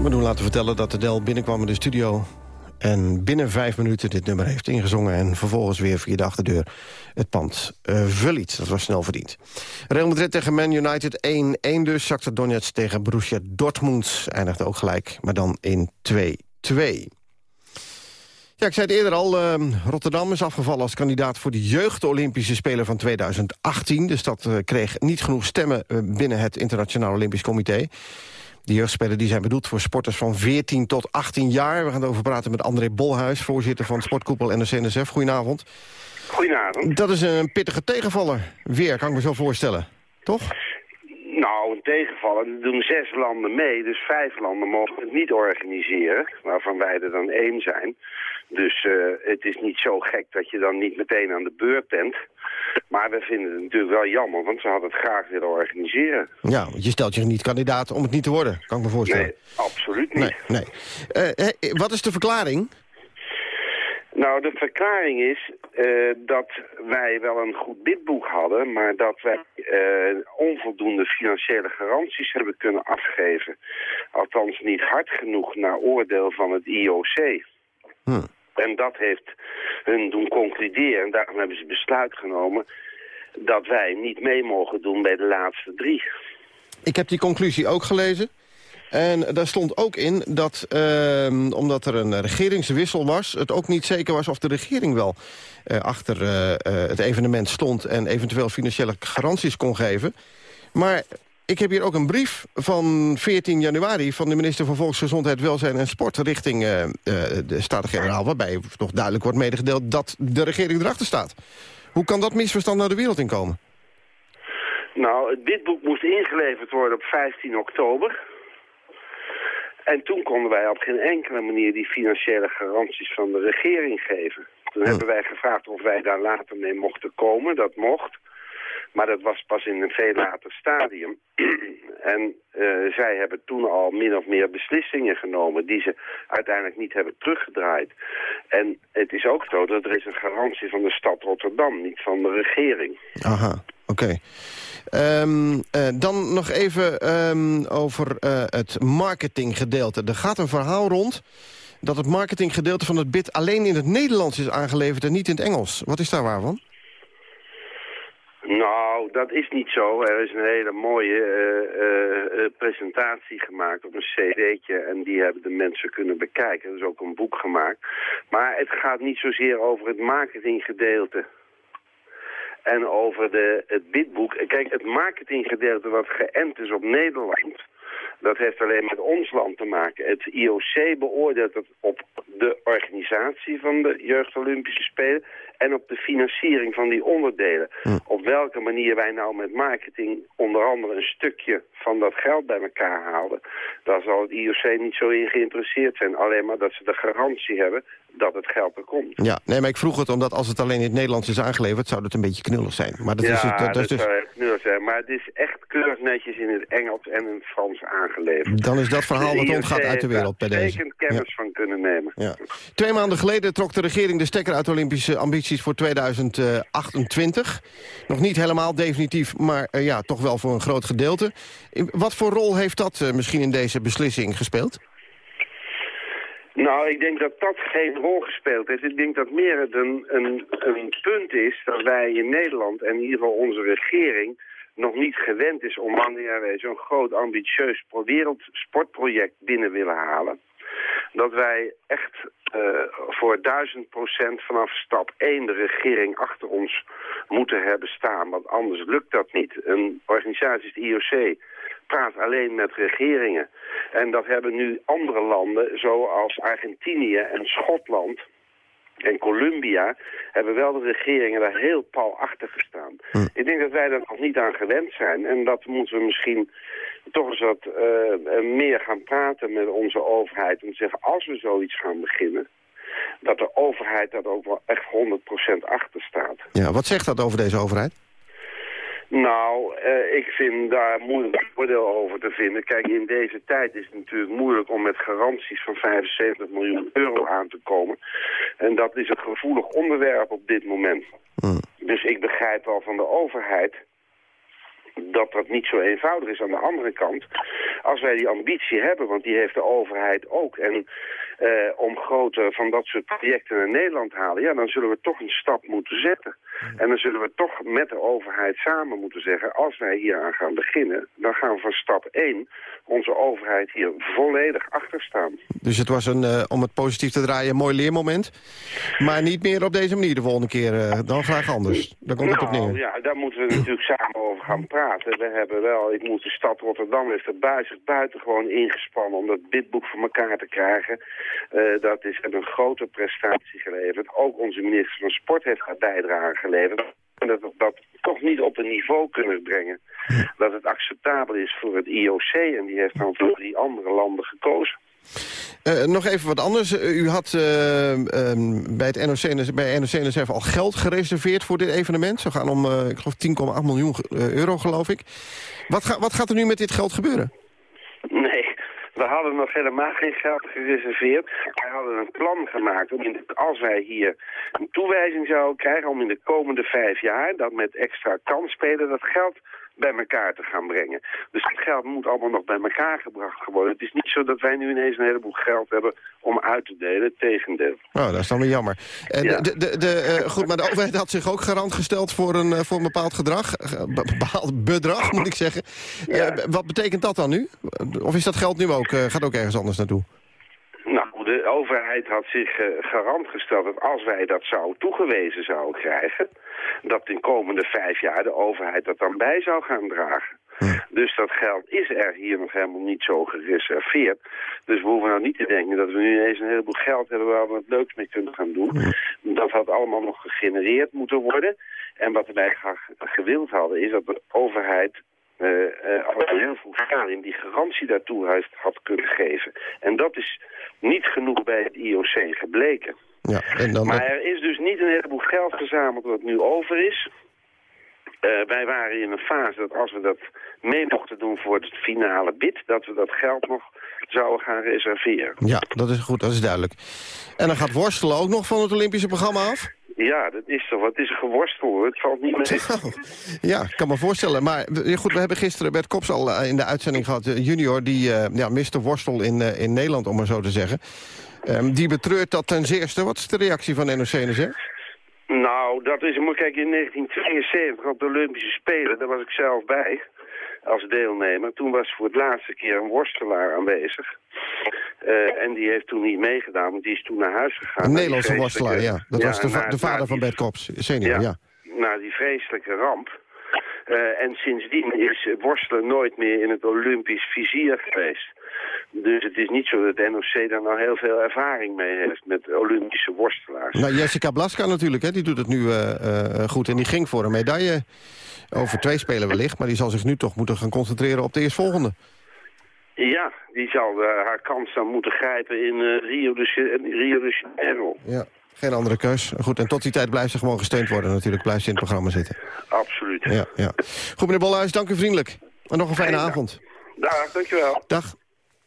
Heb me doen laten vertellen dat Adele binnenkwam in de studio... en binnen vijf minuten dit nummer heeft ingezongen... en vervolgens weer via de achterdeur het pand uh, verliet. Dat was snel verdiend. Real Madrid tegen Man United 1-1 dus. Shakhtar Donetsk tegen Borussia Dortmund. Eindigde ook gelijk, maar dan in 2-2. Ja, ik zei het eerder al, uh, Rotterdam is afgevallen als kandidaat voor de jeugd-Olympische Spelen van 2018. Dus dat kreeg niet genoeg stemmen uh, binnen het Internationaal Olympisch Comité. De jeugdspelen die zijn bedoeld voor sporters van 14 tot 18 jaar. We gaan erover praten met André Bolhuis, voorzitter van sportkoepel NOC-NSF. Goedenavond. Goedenavond. Dat is een pittige tegenvaller. Weer, kan ik me zo voorstellen. Toch? Nou, een tegenvaller. Er doen zes landen mee, dus vijf landen mogen het niet organiseren. Waarvan wij er dan één zijn. Dus uh, het is niet zo gek dat je dan niet meteen aan de beurt bent. Maar we vinden het natuurlijk wel jammer, want ze hadden het graag willen organiseren. Ja, want je stelt je niet kandidaat om het niet te worden, kan ik me voorstellen. Nee, absoluut niet. Nee, nee. Uh, hey, wat is de verklaring? Nou, de verklaring is uh, dat wij wel een goed bidboek hadden... maar dat wij uh, onvoldoende financiële garanties hebben kunnen afgeven. Althans niet hard genoeg naar oordeel van het IOC. Hm. En dat heeft hun doen concluderen. En daarom hebben ze besluit genomen dat wij niet mee mogen doen bij de laatste drie. Ik heb die conclusie ook gelezen. En daar stond ook in dat, uh, omdat er een regeringswissel was... het ook niet zeker was of de regering wel uh, achter uh, uh, het evenement stond... en eventueel financiële garanties kon geven. Maar ik heb hier ook een brief van 14 januari... van de minister van Volksgezondheid, Welzijn en Sport... richting uh, uh, de Staten-Generaal... waarbij nog duidelijk wordt medegedeeld dat de regering erachter staat. Hoe kan dat misverstand naar de wereld inkomen? Nou, het bidboek moest ingeleverd worden op 15 oktober. En toen konden wij op geen enkele manier die financiële garanties van de regering geven. Toen hebben wij gevraagd of wij daar later mee mochten komen. Dat mocht. Maar dat was pas in een veel later stadium. en uh, zij hebben toen al min of meer beslissingen genomen... die ze uiteindelijk niet hebben teruggedraaid. En het is ook zo dat er is een garantie van de stad Rotterdam... niet van de regering. Aha, oké. Um, uh, dan nog even um, over uh, het marketinggedeelte. Er gaat een verhaal rond dat het marketinggedeelte van het BID... alleen in het Nederlands is aangeleverd en niet in het Engels. Wat is daar waar van? Nou, dat is niet zo. Er is een hele mooie uh, uh, presentatie gemaakt op een cd'tje en die hebben de mensen kunnen bekijken. Er is ook een boek gemaakt. Maar het gaat niet zozeer over het marketinggedeelte en over de, het bidboek. Kijk, het marketinggedeelte wat geënt is op Nederland... Dat heeft alleen met ons land te maken. Het IOC beoordeelt het op de organisatie van de Jeugd Olympische Spelen en op de financiering van die onderdelen. Hm. Op welke manier wij nou met marketing onder andere een stukje van dat geld bij elkaar halen. Daar zal het IOC niet zo in geïnteresseerd zijn. Alleen maar dat ze de garantie hebben dat het geld er komt. Ja, nee, maar ik vroeg het omdat als het alleen in het Nederlands is aangeleverd... zou dat een beetje knullig zijn. Maar dat ja, is, het, dat, dat is dus... zou echt knullig zijn. Maar het is echt keurig netjes in het Engels en in het Frans aangeleverd. Dan is dat verhaal wat ontgaat uit de wereld bij deze. Daar kennis ja. van kunnen nemen. Ja. Twee maanden geleden trok de regering de stekker uit Olympische ambities voor 2028. Nog niet helemaal definitief, maar uh, ja, toch wel voor een groot gedeelte. Wat voor rol heeft dat uh, misschien in deze beslissing gespeeld? Nou, ik denk dat dat geen rol gespeeld heeft. Ik denk dat meer het een, een, een punt is dat wij in Nederland en in ieder geval onze regering nog niet gewend is om wanneer wij zo'n groot ambitieus wereldsportproject binnen willen halen. Dat wij echt uh, voor duizend procent vanaf stap 1 de regering achter ons moeten hebben staan. Want anders lukt dat niet. Een organisatie als de IOC praat alleen met regeringen. En dat hebben nu andere landen, zoals Argentinië en Schotland en Colombia hebben wel de regeringen daar heel pal achter gestaan. Hm. Ik denk dat wij daar nog niet aan gewend zijn. En dat moeten we misschien toch eens wat uh, meer gaan praten met onze overheid. En zeggen, als we zoiets gaan beginnen, dat de overheid daar ook wel echt 100% achter staat. Ja, wat zegt dat over deze overheid? Nou, uh, ik vind daar moeilijk oordeel over te vinden. Kijk, in deze tijd is het natuurlijk moeilijk om met garanties van 75 miljoen euro aan te komen. En dat is een gevoelig onderwerp op dit moment. Hmm. Dus ik begrijp wel van de overheid dat dat niet zo eenvoudig is. Aan de andere kant, als wij die ambitie hebben, want die heeft de overheid ook... en uh, om grote van dat soort projecten naar Nederland halen... ja, dan zullen we toch een stap moeten zetten. En dan zullen we toch met de overheid samen moeten zeggen... als wij hier aan gaan beginnen, dan gaan we van stap 1... onze overheid hier volledig achter staan. Dus het was, een, uh, om het positief te draaien, een mooi leermoment. Maar niet meer op deze manier de volgende keer. Uh, dan graag anders. Daar komt nou, het op neer. Ja, daar moeten we natuurlijk samen over gaan praten. We hebben wel, ik moet de stad Rotterdam heeft er buiten, buitengewoon ingespannen... om dat bidboek voor elkaar te krijgen. Uh, dat is een grote prestatie geleverd. Ook onze minister van Sport heeft haar bijdrage geleverd. En dat we dat toch niet op een niveau kunnen brengen. Dat het acceptabel is voor het IOC. En die heeft dan voor die andere landen gekozen. Uh, nog even wat anders. Uh, u had uh, um, bij, het NOC, bij NOC-NSF al geld gereserveerd voor dit evenement. Zo gaan om, ik geloof, 10,8 miljoen euro, geloof ik. Wat, wat gaat er nu met dit geld gebeuren? Nee, we hadden nog helemaal geen geld gereserveerd. Wij hadden een plan gemaakt om in als wij hier een toewijzing zouden krijgen... om in de komende vijf jaar, dat met extra kansspelen, dat geld bij elkaar te gaan brengen. Dus het geld moet allemaal nog bij elkaar gebracht worden. Het is niet zo dat wij nu ineens een heleboel geld hebben om uit te delen. Tegendeel. Oh, dat is dan weer jammer. Ja. de, de, de, uh, goed, maar de overheid had zich ook garant gesteld voor een, uh, voor een bepaald gedrag. bepaald bedrag, moet ik zeggen. Ja. wat betekent dat dan nu? Of is dat geld nu ook, gaat ook ergens anders naartoe? Nou, de overheid had zich garant gesteld dat als wij dat zou toegewezen zouden krijgen dat in komende vijf jaar de overheid dat dan bij zou gaan dragen. Dus dat geld is er hier nog helemaal niet zo gereserveerd. Dus we hoeven nou niet te denken dat we nu ineens een heleboel geld hebben waar we wat leuks mee kunnen gaan doen. Dat had allemaal nog gegenereerd moeten worden. En wat wij graag gewild hadden is dat de overheid uh, uh, al heel vroeg stadium die garantie daartoe heeft, had kunnen geven. En dat is niet genoeg bij het IOC gebleken. Ja, en dan maar er is dus niet een heleboel geld gezameld wat nu over is. Uh, wij waren in een fase dat als we dat mee mochten doen voor het finale bid... dat we dat geld nog zouden gaan reserveren. Ja, dat is goed, dat is duidelijk. En dan gaat worstelen ook nog van het Olympische programma af? Ja, dat is toch. Het is een geworstel. Het valt niet mee. ja, ik kan me voorstellen. Maar goed, we hebben gisteren Bert Kops al in de uitzending gehad. Junior, die uh, ja, miste worstel in, uh, in Nederland, om maar zo te zeggen. Um, die betreurt dat ten zeerste. Wat is de reactie van NOC-NSF? Nou, dat is... Kijk, in 1972 op de Olympische Spelen, daar was ik zelf bij als deelnemer. Toen was voor het laatste keer een worstelaar aanwezig. Uh, en die heeft toen niet meegedaan, want die is toen naar huis gegaan. Een Nederlandse worstelaar, ja. Dat ja, was de, va de vader van Bert Kops, senior, ja. ja. Na die vreselijke ramp. Uh, en sindsdien is worstelen nooit meer in het Olympisch vizier geweest. Dus het is niet zo dat de NOC daar nou heel veel ervaring mee heeft met Olympische worstelaars. Nou, Jessica Blaska natuurlijk, hè, die doet het nu uh, uh, goed. En die ging voor een medaille over twee spelen wellicht. Maar die zal zich nu toch moeten gaan concentreren op de eerstvolgende. Ja, die zal haar kans dan moeten grijpen in Rio, de, Rio de Janeiro. Ja, geen andere keus. Goed, en tot die tijd blijft ze gewoon gesteund worden natuurlijk. Blijft ze in het programma zitten. Absoluut. Ja, ja. Goed, meneer Bolhuis, dank u vriendelijk. En nog een fijne Geen avond. Dag, dankjewel. Dag.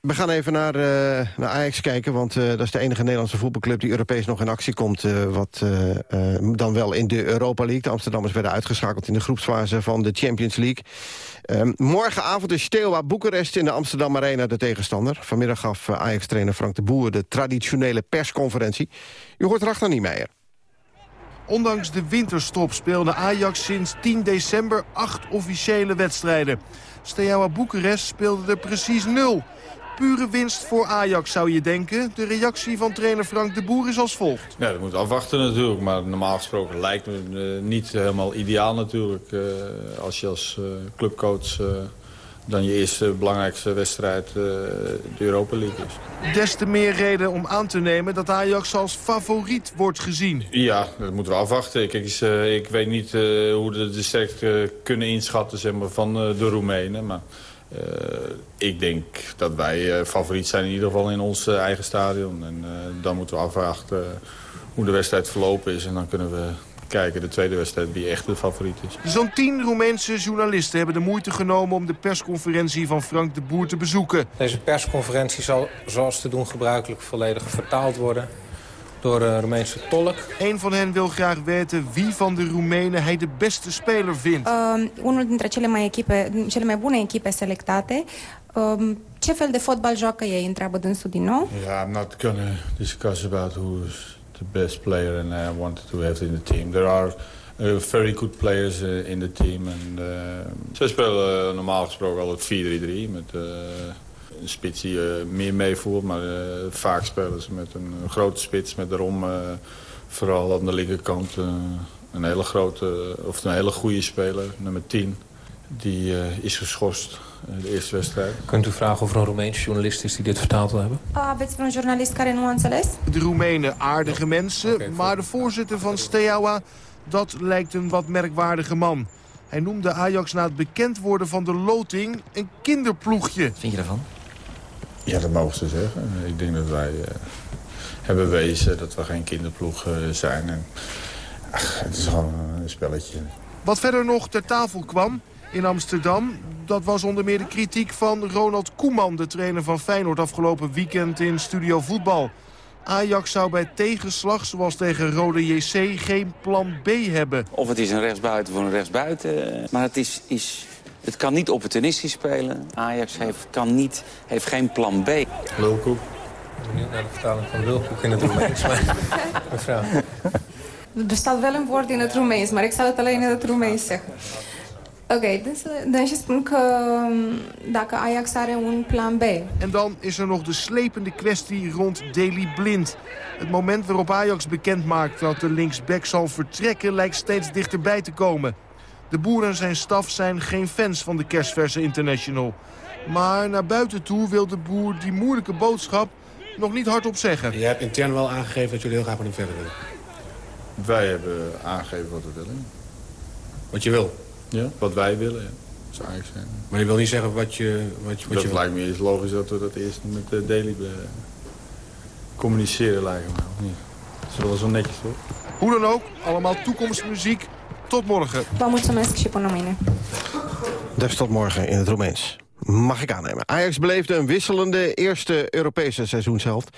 We gaan even naar, uh, naar Ajax kijken, want uh, dat is de enige Nederlandse voetbalclub... die Europees nog in actie komt, uh, wat dan wel in de Europa League. De Amsterdammers werden uitgeschakeld in de groepsfase van de Champions League. Um, morgenavond is Steaua Boekarest in de Amsterdam Arena de tegenstander. Vanmiddag gaf Ajax-trainer Frank de Boer de traditionele persconferentie. U hoort Ragnar Niemeyer. Ondanks de winterstop speelde Ajax sinds 10 december acht officiële wedstrijden. Steaua Boekarest speelde er precies nul pure winst voor Ajax, zou je denken. De reactie van trainer Frank de Boer is als volgt. Ja, dat moet afwachten natuurlijk. Maar normaal gesproken lijkt me uh, niet helemaal ideaal natuurlijk. Uh, als je als uh, clubcoach dan je eerste belangrijkste wedstrijd de Europa League is. Des te meer reden om aan te nemen dat Ajax als favoriet wordt gezien. Ja, dat moeten we afwachten. Kijk, ik weet niet hoe de, de sterkte kunnen inschatten zeg maar, van de Roemenen. Maar uh, ik denk dat wij uh, favoriet zijn in ieder geval in ons uh, eigen stadion. En dan moeten we afwachten hoe de wedstrijd verlopen is. En dan kunnen we kijken, de tweede wedstrijd, wie echt de favoriet is. Zo'n tien Roemeense journalisten hebben de moeite genomen... om de persconferentie van Frank de Boer te bezoeken. Deze persconferentie zal, zoals te doen gebruikelijk, volledig vertaald worden door een Roemeense tolk. Een van hen wil graag weten wie van de Roemenen hij de beste speler vindt. Uh, unul dintre cele mai, echipe, cele mai bune echipe selectate. Um, ce fel de fotbal joacă ei, întreabă dânsul din nou. Yeah, I'm not gonna discuss about who's the best player and I wanted to have in the team. There are uh, very good players uh, in the team. And, uh, ze spelen uh, normaal gesproken altijd 4-3-3 met een spits die uh, meer meevoert. Maar uh, vaak spelen ze met een, een grote spits. Met daarom uh, vooral aan de linkerkant een hele grote, of een hele goede speler, nummer 10. Die is geschorst de eerste wedstrijd. Kunt u vragen of er een Roemeense journalist is die dit vertaald wil hebben? Aveți een journalist a înțeles? De Roemenen aardige mensen, okay, maar de voorzitter van Steaua... dat lijkt een wat merkwaardige man. Hij noemde Ajax na het bekend worden van de loting een kinderploegje. Wat vind je daarvan? Ja, dat mogen ze zeggen. Ik denk dat wij uh, hebben bewezen dat we geen kinderploeg uh, zijn. En, ach, het is gewoon een spelletje. Wat verder nog ter tafel kwam in Amsterdam... dat was onder meer de kritiek van Ronald Koeman... de trainer van Feyenoord afgelopen weekend in Studio Voetbal. Ajax zou bij tegenslag, zoals tegen Rode JC, geen plan B hebben. Of het is een rechtsbuiten voor een rechtsbuiten. Maar het is, is het kan niet opportunistisch spelen. Ajax heeft, kan niet, heeft geen plan B. Lulkoek. Benieuwd naar de vertaling van lulkoek in het Roemeens. mevrouw. Er bestaat wel een woord in het Roemeens, maar ik zal het alleen in het Roemeens zeggen. Oké, okay, dus, dânsii spun că dacă Ajax are un plan B. En dan is er nog de slepende kwestie rond Daley Blind. Het moment waarop Ajax bekend maakt dat de linksback zal vertrekken lijkt steeds dichterbij te komen. De boer en zijn staf zijn geen fans van de kerstverse international. Maar naar buiten toe wil de boer die moeilijke boodschap nog niet hardop zeggen. Je hebt intern wel aangegeven dat jullie heel graag met hem verder willen. Wij hebben aangegeven wat we willen. Wat je wil? Ja, wat wij willen, ja. Dat zou eigenlijk zijn. Maar je wil niet zeggen wat je, wat je, wat dat je lijkt me eerst logisch dat we dat eerst met de Daily be- communiceren lijken me. of niet? Dat is wel zo netjes, toch? Hoe dan ook, allemaal toekomstmuziek. Tot morgen. Vă mulțumesc și până mâine. Dus tot morgen in het Roemeens. Mag ik aannemen. Ajax beleefde een wisselende eerste Europese seizoenshelft.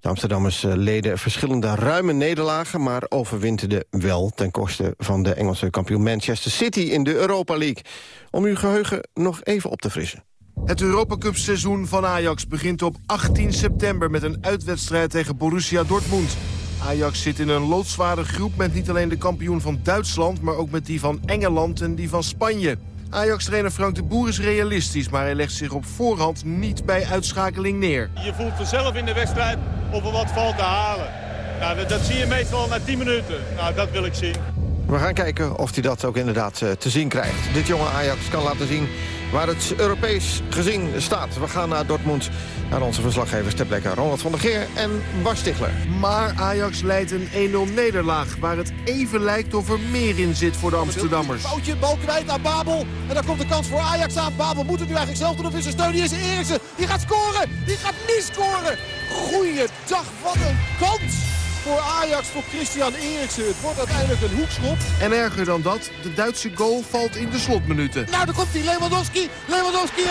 De Amsterdammers eh, leden verschillende ruime nederlagen... maar overwinterden wel ten koste van de Engelse kampioen Manchester City... in de Europa League. Om uw geheugen nog even op te frissen. Het Europa Cup seizoen van Ajax begint op 18 september... met een uitwedstrijd tegen Borussia Dortmund. Ajax zit in een loodzware groep met niet alleen de kampioen van Duitsland... maar ook met die van Engeland en die van Spanje. Ajax-trainer Frank de Boer is realistisch... maar hij legt zich op voorhand niet bij uitschakeling neer. Je voelt vanzelf in de wedstrijd of er wat valt te halen. Nou, dat, dat zie je meestal na 10 minuten. Nou, dat wil ik zien. We gaan kijken of hij dat ook inderdaad eh, te zien krijgt. Dit jonge Ajax kan laten zien waar het Europees gezien staat. We gaan naar Dortmund, naar onze verslaggevers ter plekke. Ronald van der Geer en Bas Stigler. Maar Ajax leidt een 1-0 nederlaag... waar het even lijkt of er meer in zit voor de Amsterdammers. Foutje, bal kwijt aan Babel. En dan komt de kans voor Ajax aan. Babel moet het nu eigenlijk zelf doen of is er steun? Hier is Eriksen. Die gaat scoren. Die gaat niet scoren. Goeiedag, wat een kans voor Ajax, voor Christian Eriksen. Het wordt uiteindelijk een hoekschop. En erger dan dat, de Duitse goal valt in de slotminuten. Nou, daar komt hij, Lewandowski. Lewandowski 1-0.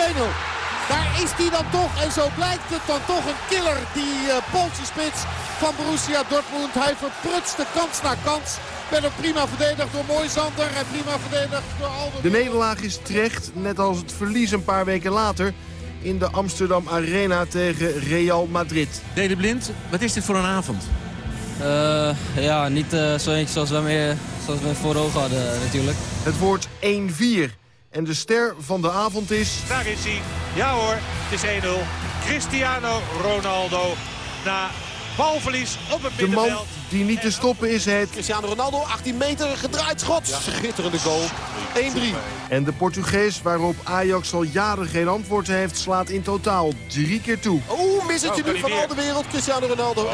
Daar is hij dan toch. En zo blijkt het dan toch een killer, die uh, Poolse spits van Borussia Dortmund. Hij verprutst de kans naar kans. Ben ook prima verdedigd door Moisander en prima verdedigd door Alder. De nederlaag is terecht, net als het verlies een paar weken later... in de Amsterdam Arena tegen Real Madrid. Dede Blind, wat is dit voor een avond? Eh, ja, niet eh, zo eentje zoals we, meer, zoals we voor ogen hadden eh, natuurlijk. Het wordt 1-4. En de ster van de avond is... Daar is hij. Ja hoor, het is 1-0. Cristiano Ronaldo na balverlies op het De man middenveld. die niet te stoppen is het... Cristiano Ronaldo, 18 meter, gedraaid schot. Schitterende goal. 1-3. En de Portugees, waarop Ajax al jaren geen antwoord heeft... slaat in totaal drie keer toe. Oeh, missetje nu van al de wereld. Cristiano Ronaldo 1-4.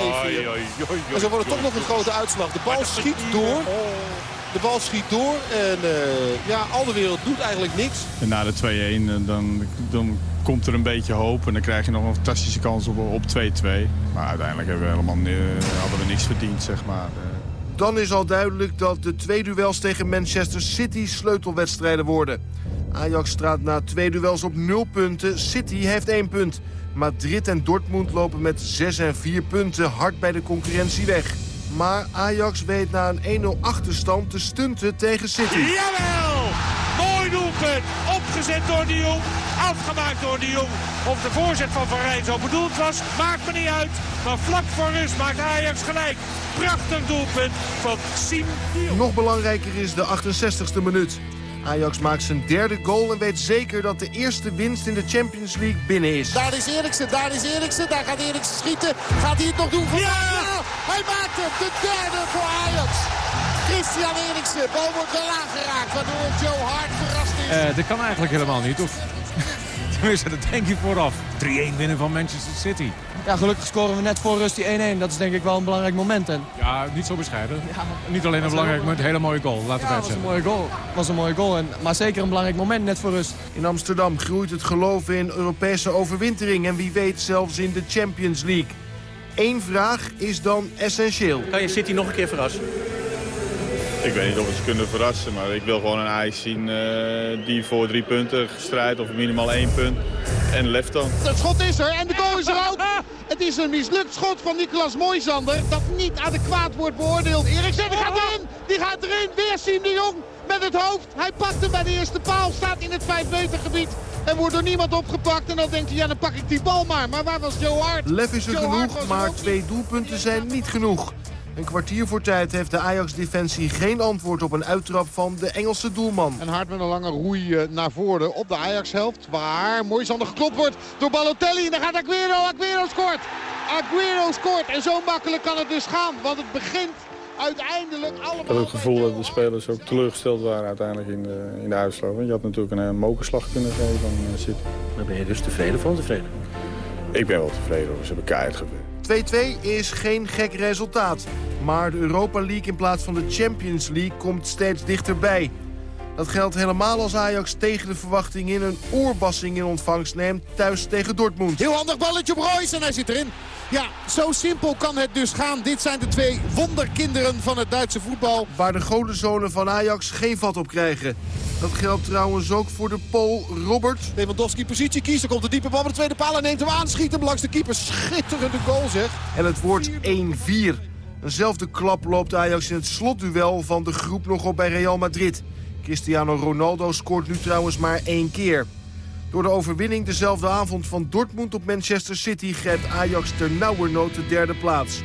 En zo wordt het toch nog een grote uitslag. De bal schiet door. De bal schiet door. En uh, ja, al de wereld doet eigenlijk niks. En na de 2-1 eh, dan, dan komt er een beetje hoop. En dan krijg je nog een fantastische kans op op 2-2. Maar uiteindelijk hebben we helemaal, uh, hadden we niks verdiend, zeg maar. Dan is al duidelijk dat de twee duels tegen Manchester City sleutelwedstrijden worden. Ajax straat na twee duels op 0 punten. City heeft 1 punt. Madrid en Dortmund lopen met 6 en 4 punten hard bij de concurrentie weg. Maar Ajax weet na een 1-0 achterstand te stunten tegen City. Jawel! Mooi doelpunt. Opgezet door de Jong. Afgemaakt door de Jong. Of de voorzet van Van Rijn zo bedoeld was, maakt me niet uit. Maar vlak voor rust maakt Ajax gelijk. Prachtig doelpunt van Siem de Jong. Nog belangrijker is de 68e minuut. Ajax maakt zijn derde goal en weet zeker dat de eerste winst in de Champions League binnen is. Daar is Eriksen, daar is Eriksen, daar gaat Eriksen schieten. Gaat hij het nog doen? Ja! ja! Hij maakt het, de derde voor Ajax. Christian Eriksen, bal wordt wel aangeraakt, waardoor Joe Hart verrast is. Uh, dat kan eigenlijk helemaal niet, of? Tenminste, dat denk je vooraf. 3-1 winnen van Manchester City. Ja, gelukkig scoren we net voor rust die 1-1. Dat is denk ik wel een belangrijk moment. En... Ja, niet zo bescheiden. Ja, niet alleen een belangrijk moment, een hele mooie goal. Laten we ja, het was een mooie goal. was een mooie goal. En, maar zeker een belangrijk moment net voor rust. In Amsterdam groeit het geloof in Europese overwintering. En wie weet zelfs in de Champions League. Eén vraag is dan essentieel. Kan je City nog een keer verrassen? Ik weet niet of we ze kunnen verrassen, maar ik wil gewoon een Ajax zien uh, die voor drie punten strijdt of minimaal één punt. En left dan. Het schot is er en de goal is er ook. Het is een mislukt schot van Nicolas Moisander dat niet adequaat wordt beoordeeld. Eriksen die gaat erin, die gaat erin. Weer Siem de Jong met het hoofd. Hij pakt hem bij de eerste paal, staat in het 5 meter gebied. En wordt door niemand opgepakt. En dan denkt hij, ja dan pak ik die bal maar. Maar waar was Joe Hart? Lef is er Joe genoeg, maar twee doelpunten zijn niet genoeg. Een kwartier voor tijd heeft de Ajax-defensie geen antwoord op een uittrap van de Engelse doelman. En hard met een lange roei naar voren op de Ajax-helft. Waar Moisander geklopt wordt door Balotelli. En dan gaat Aguero, Aguero scoort. Aguero scoort. En zo makkelijk kan het dus gaan. Want het begint uiteindelijk Ik allemaal... had het gevoel dat de spelers ook teleurgesteld waren uiteindelijk in de, in de uitslag. Want je had natuurlijk een, eh, mokerslag kunnen geven van uh, City. Dan ben je dus tevreden of ontevreden? Ik ben wel tevreden hoor. Ze hebben keihard gewerkt. 2-2 is geen gek resultaat. Maar de Europa League in plaats van de Champions League komt steeds dichterbij. Dat geldt helemaal als Ajax tegen de verwachting in een oorbassing in ontvangst neemt thuis tegen Dortmund. Heel handig balletje op Royce en hij zit erin. Ja, zo simpel kan het dus gaan. Dit zijn de twee wonderkinderen van het Duitse voetbal. Waar de godenzonen van Ajax geen vat op krijgen. Dat geldt trouwens ook voor de Pool Robert. Lewandowski positie kiest. Er komt de diepe bal op de tweede paal en neemt hem aan. Schiet hem langs de keeper. Schitterende goal zeg. En het wordt 1-4. Eenzelfde klap loopt Ajax in het slotduel van de groep nog op bij Real Madrid. Cristiano Ronaldo scoort nu trouwens maar één keer. Door de overwinning dezelfde avond van Dortmund op Manchester City... grijpt Ajax ter nauwernood de derde plaats.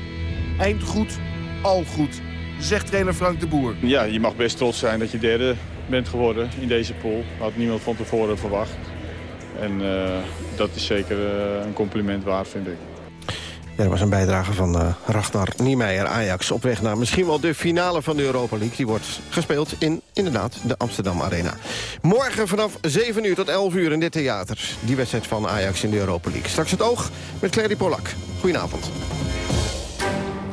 Eind goed, al goed, zegt trainer Frank de Boer. Ja, je mag best trots zijn dat je derde bent geworden in deze pool. Had niemand van tevoren verwacht. En uh, dat is zeker uh, een compliment waard, vind ik. Dat was een bijdrage van uh, Ragnar Niemeyer, Ajax. Op weg naar misschien wel de finale van de Europa League. Die wordt gespeeld in, inderdaad, de Amsterdam Arena. Morgen vanaf 7 uur tot 11 uur in dit theater. Die wedstrijd van Ajax in de Europa League. Straks het oog met Clary Polak. Goedenavond.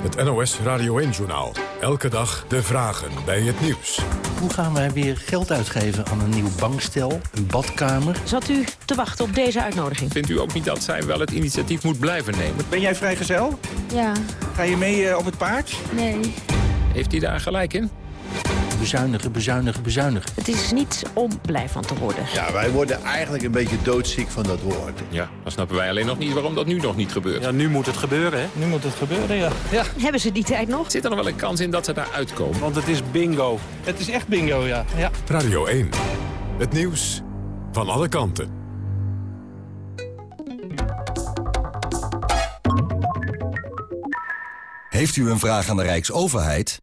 Het NOS Radio 1-journaal. Elke dag de vragen bij het nieuws. Hoe gaan wij weer geld uitgeven aan een nieuw bankstel, een badkamer? Zat u te wachten op deze uitnodiging? Vindt u ook niet dat zij wel het initiatief moet blijven nemen? Ben jij vrijgezel? Ja. Ga je mee uh, op het paard? Nee. Heeft hij daar gelijk in? Bezuinigen, bezuinigen, bezuinigen. Het is niet om blij van te worden. Ja, wij worden eigenlijk een beetje doodziek van dat woord. Ja, dan snappen wij alleen nog niet waarom dat nu nog niet gebeurt. Ja, nu moet het gebeuren, hè? Nu moet het gebeuren, ja. ja. Hebben ze die tijd nog? Zit er nog wel een kans in dat ze daar uitkomen? Want het is bingo. Het is echt bingo, ja. ja. Radio 1. Het nieuws van alle kanten. Heeft u een vraag aan de Rijksoverheid?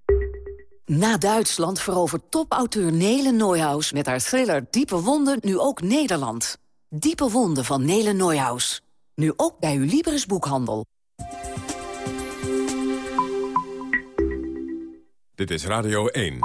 Na Duitsland verovert topauteur Nele Neuhaus met haar thriller Diepe Wonden nu ook Nederland. Diepe Wonden van Nele Neuhaus. Nu ook bij uw Libris boekhandel. Dit is Radio 1.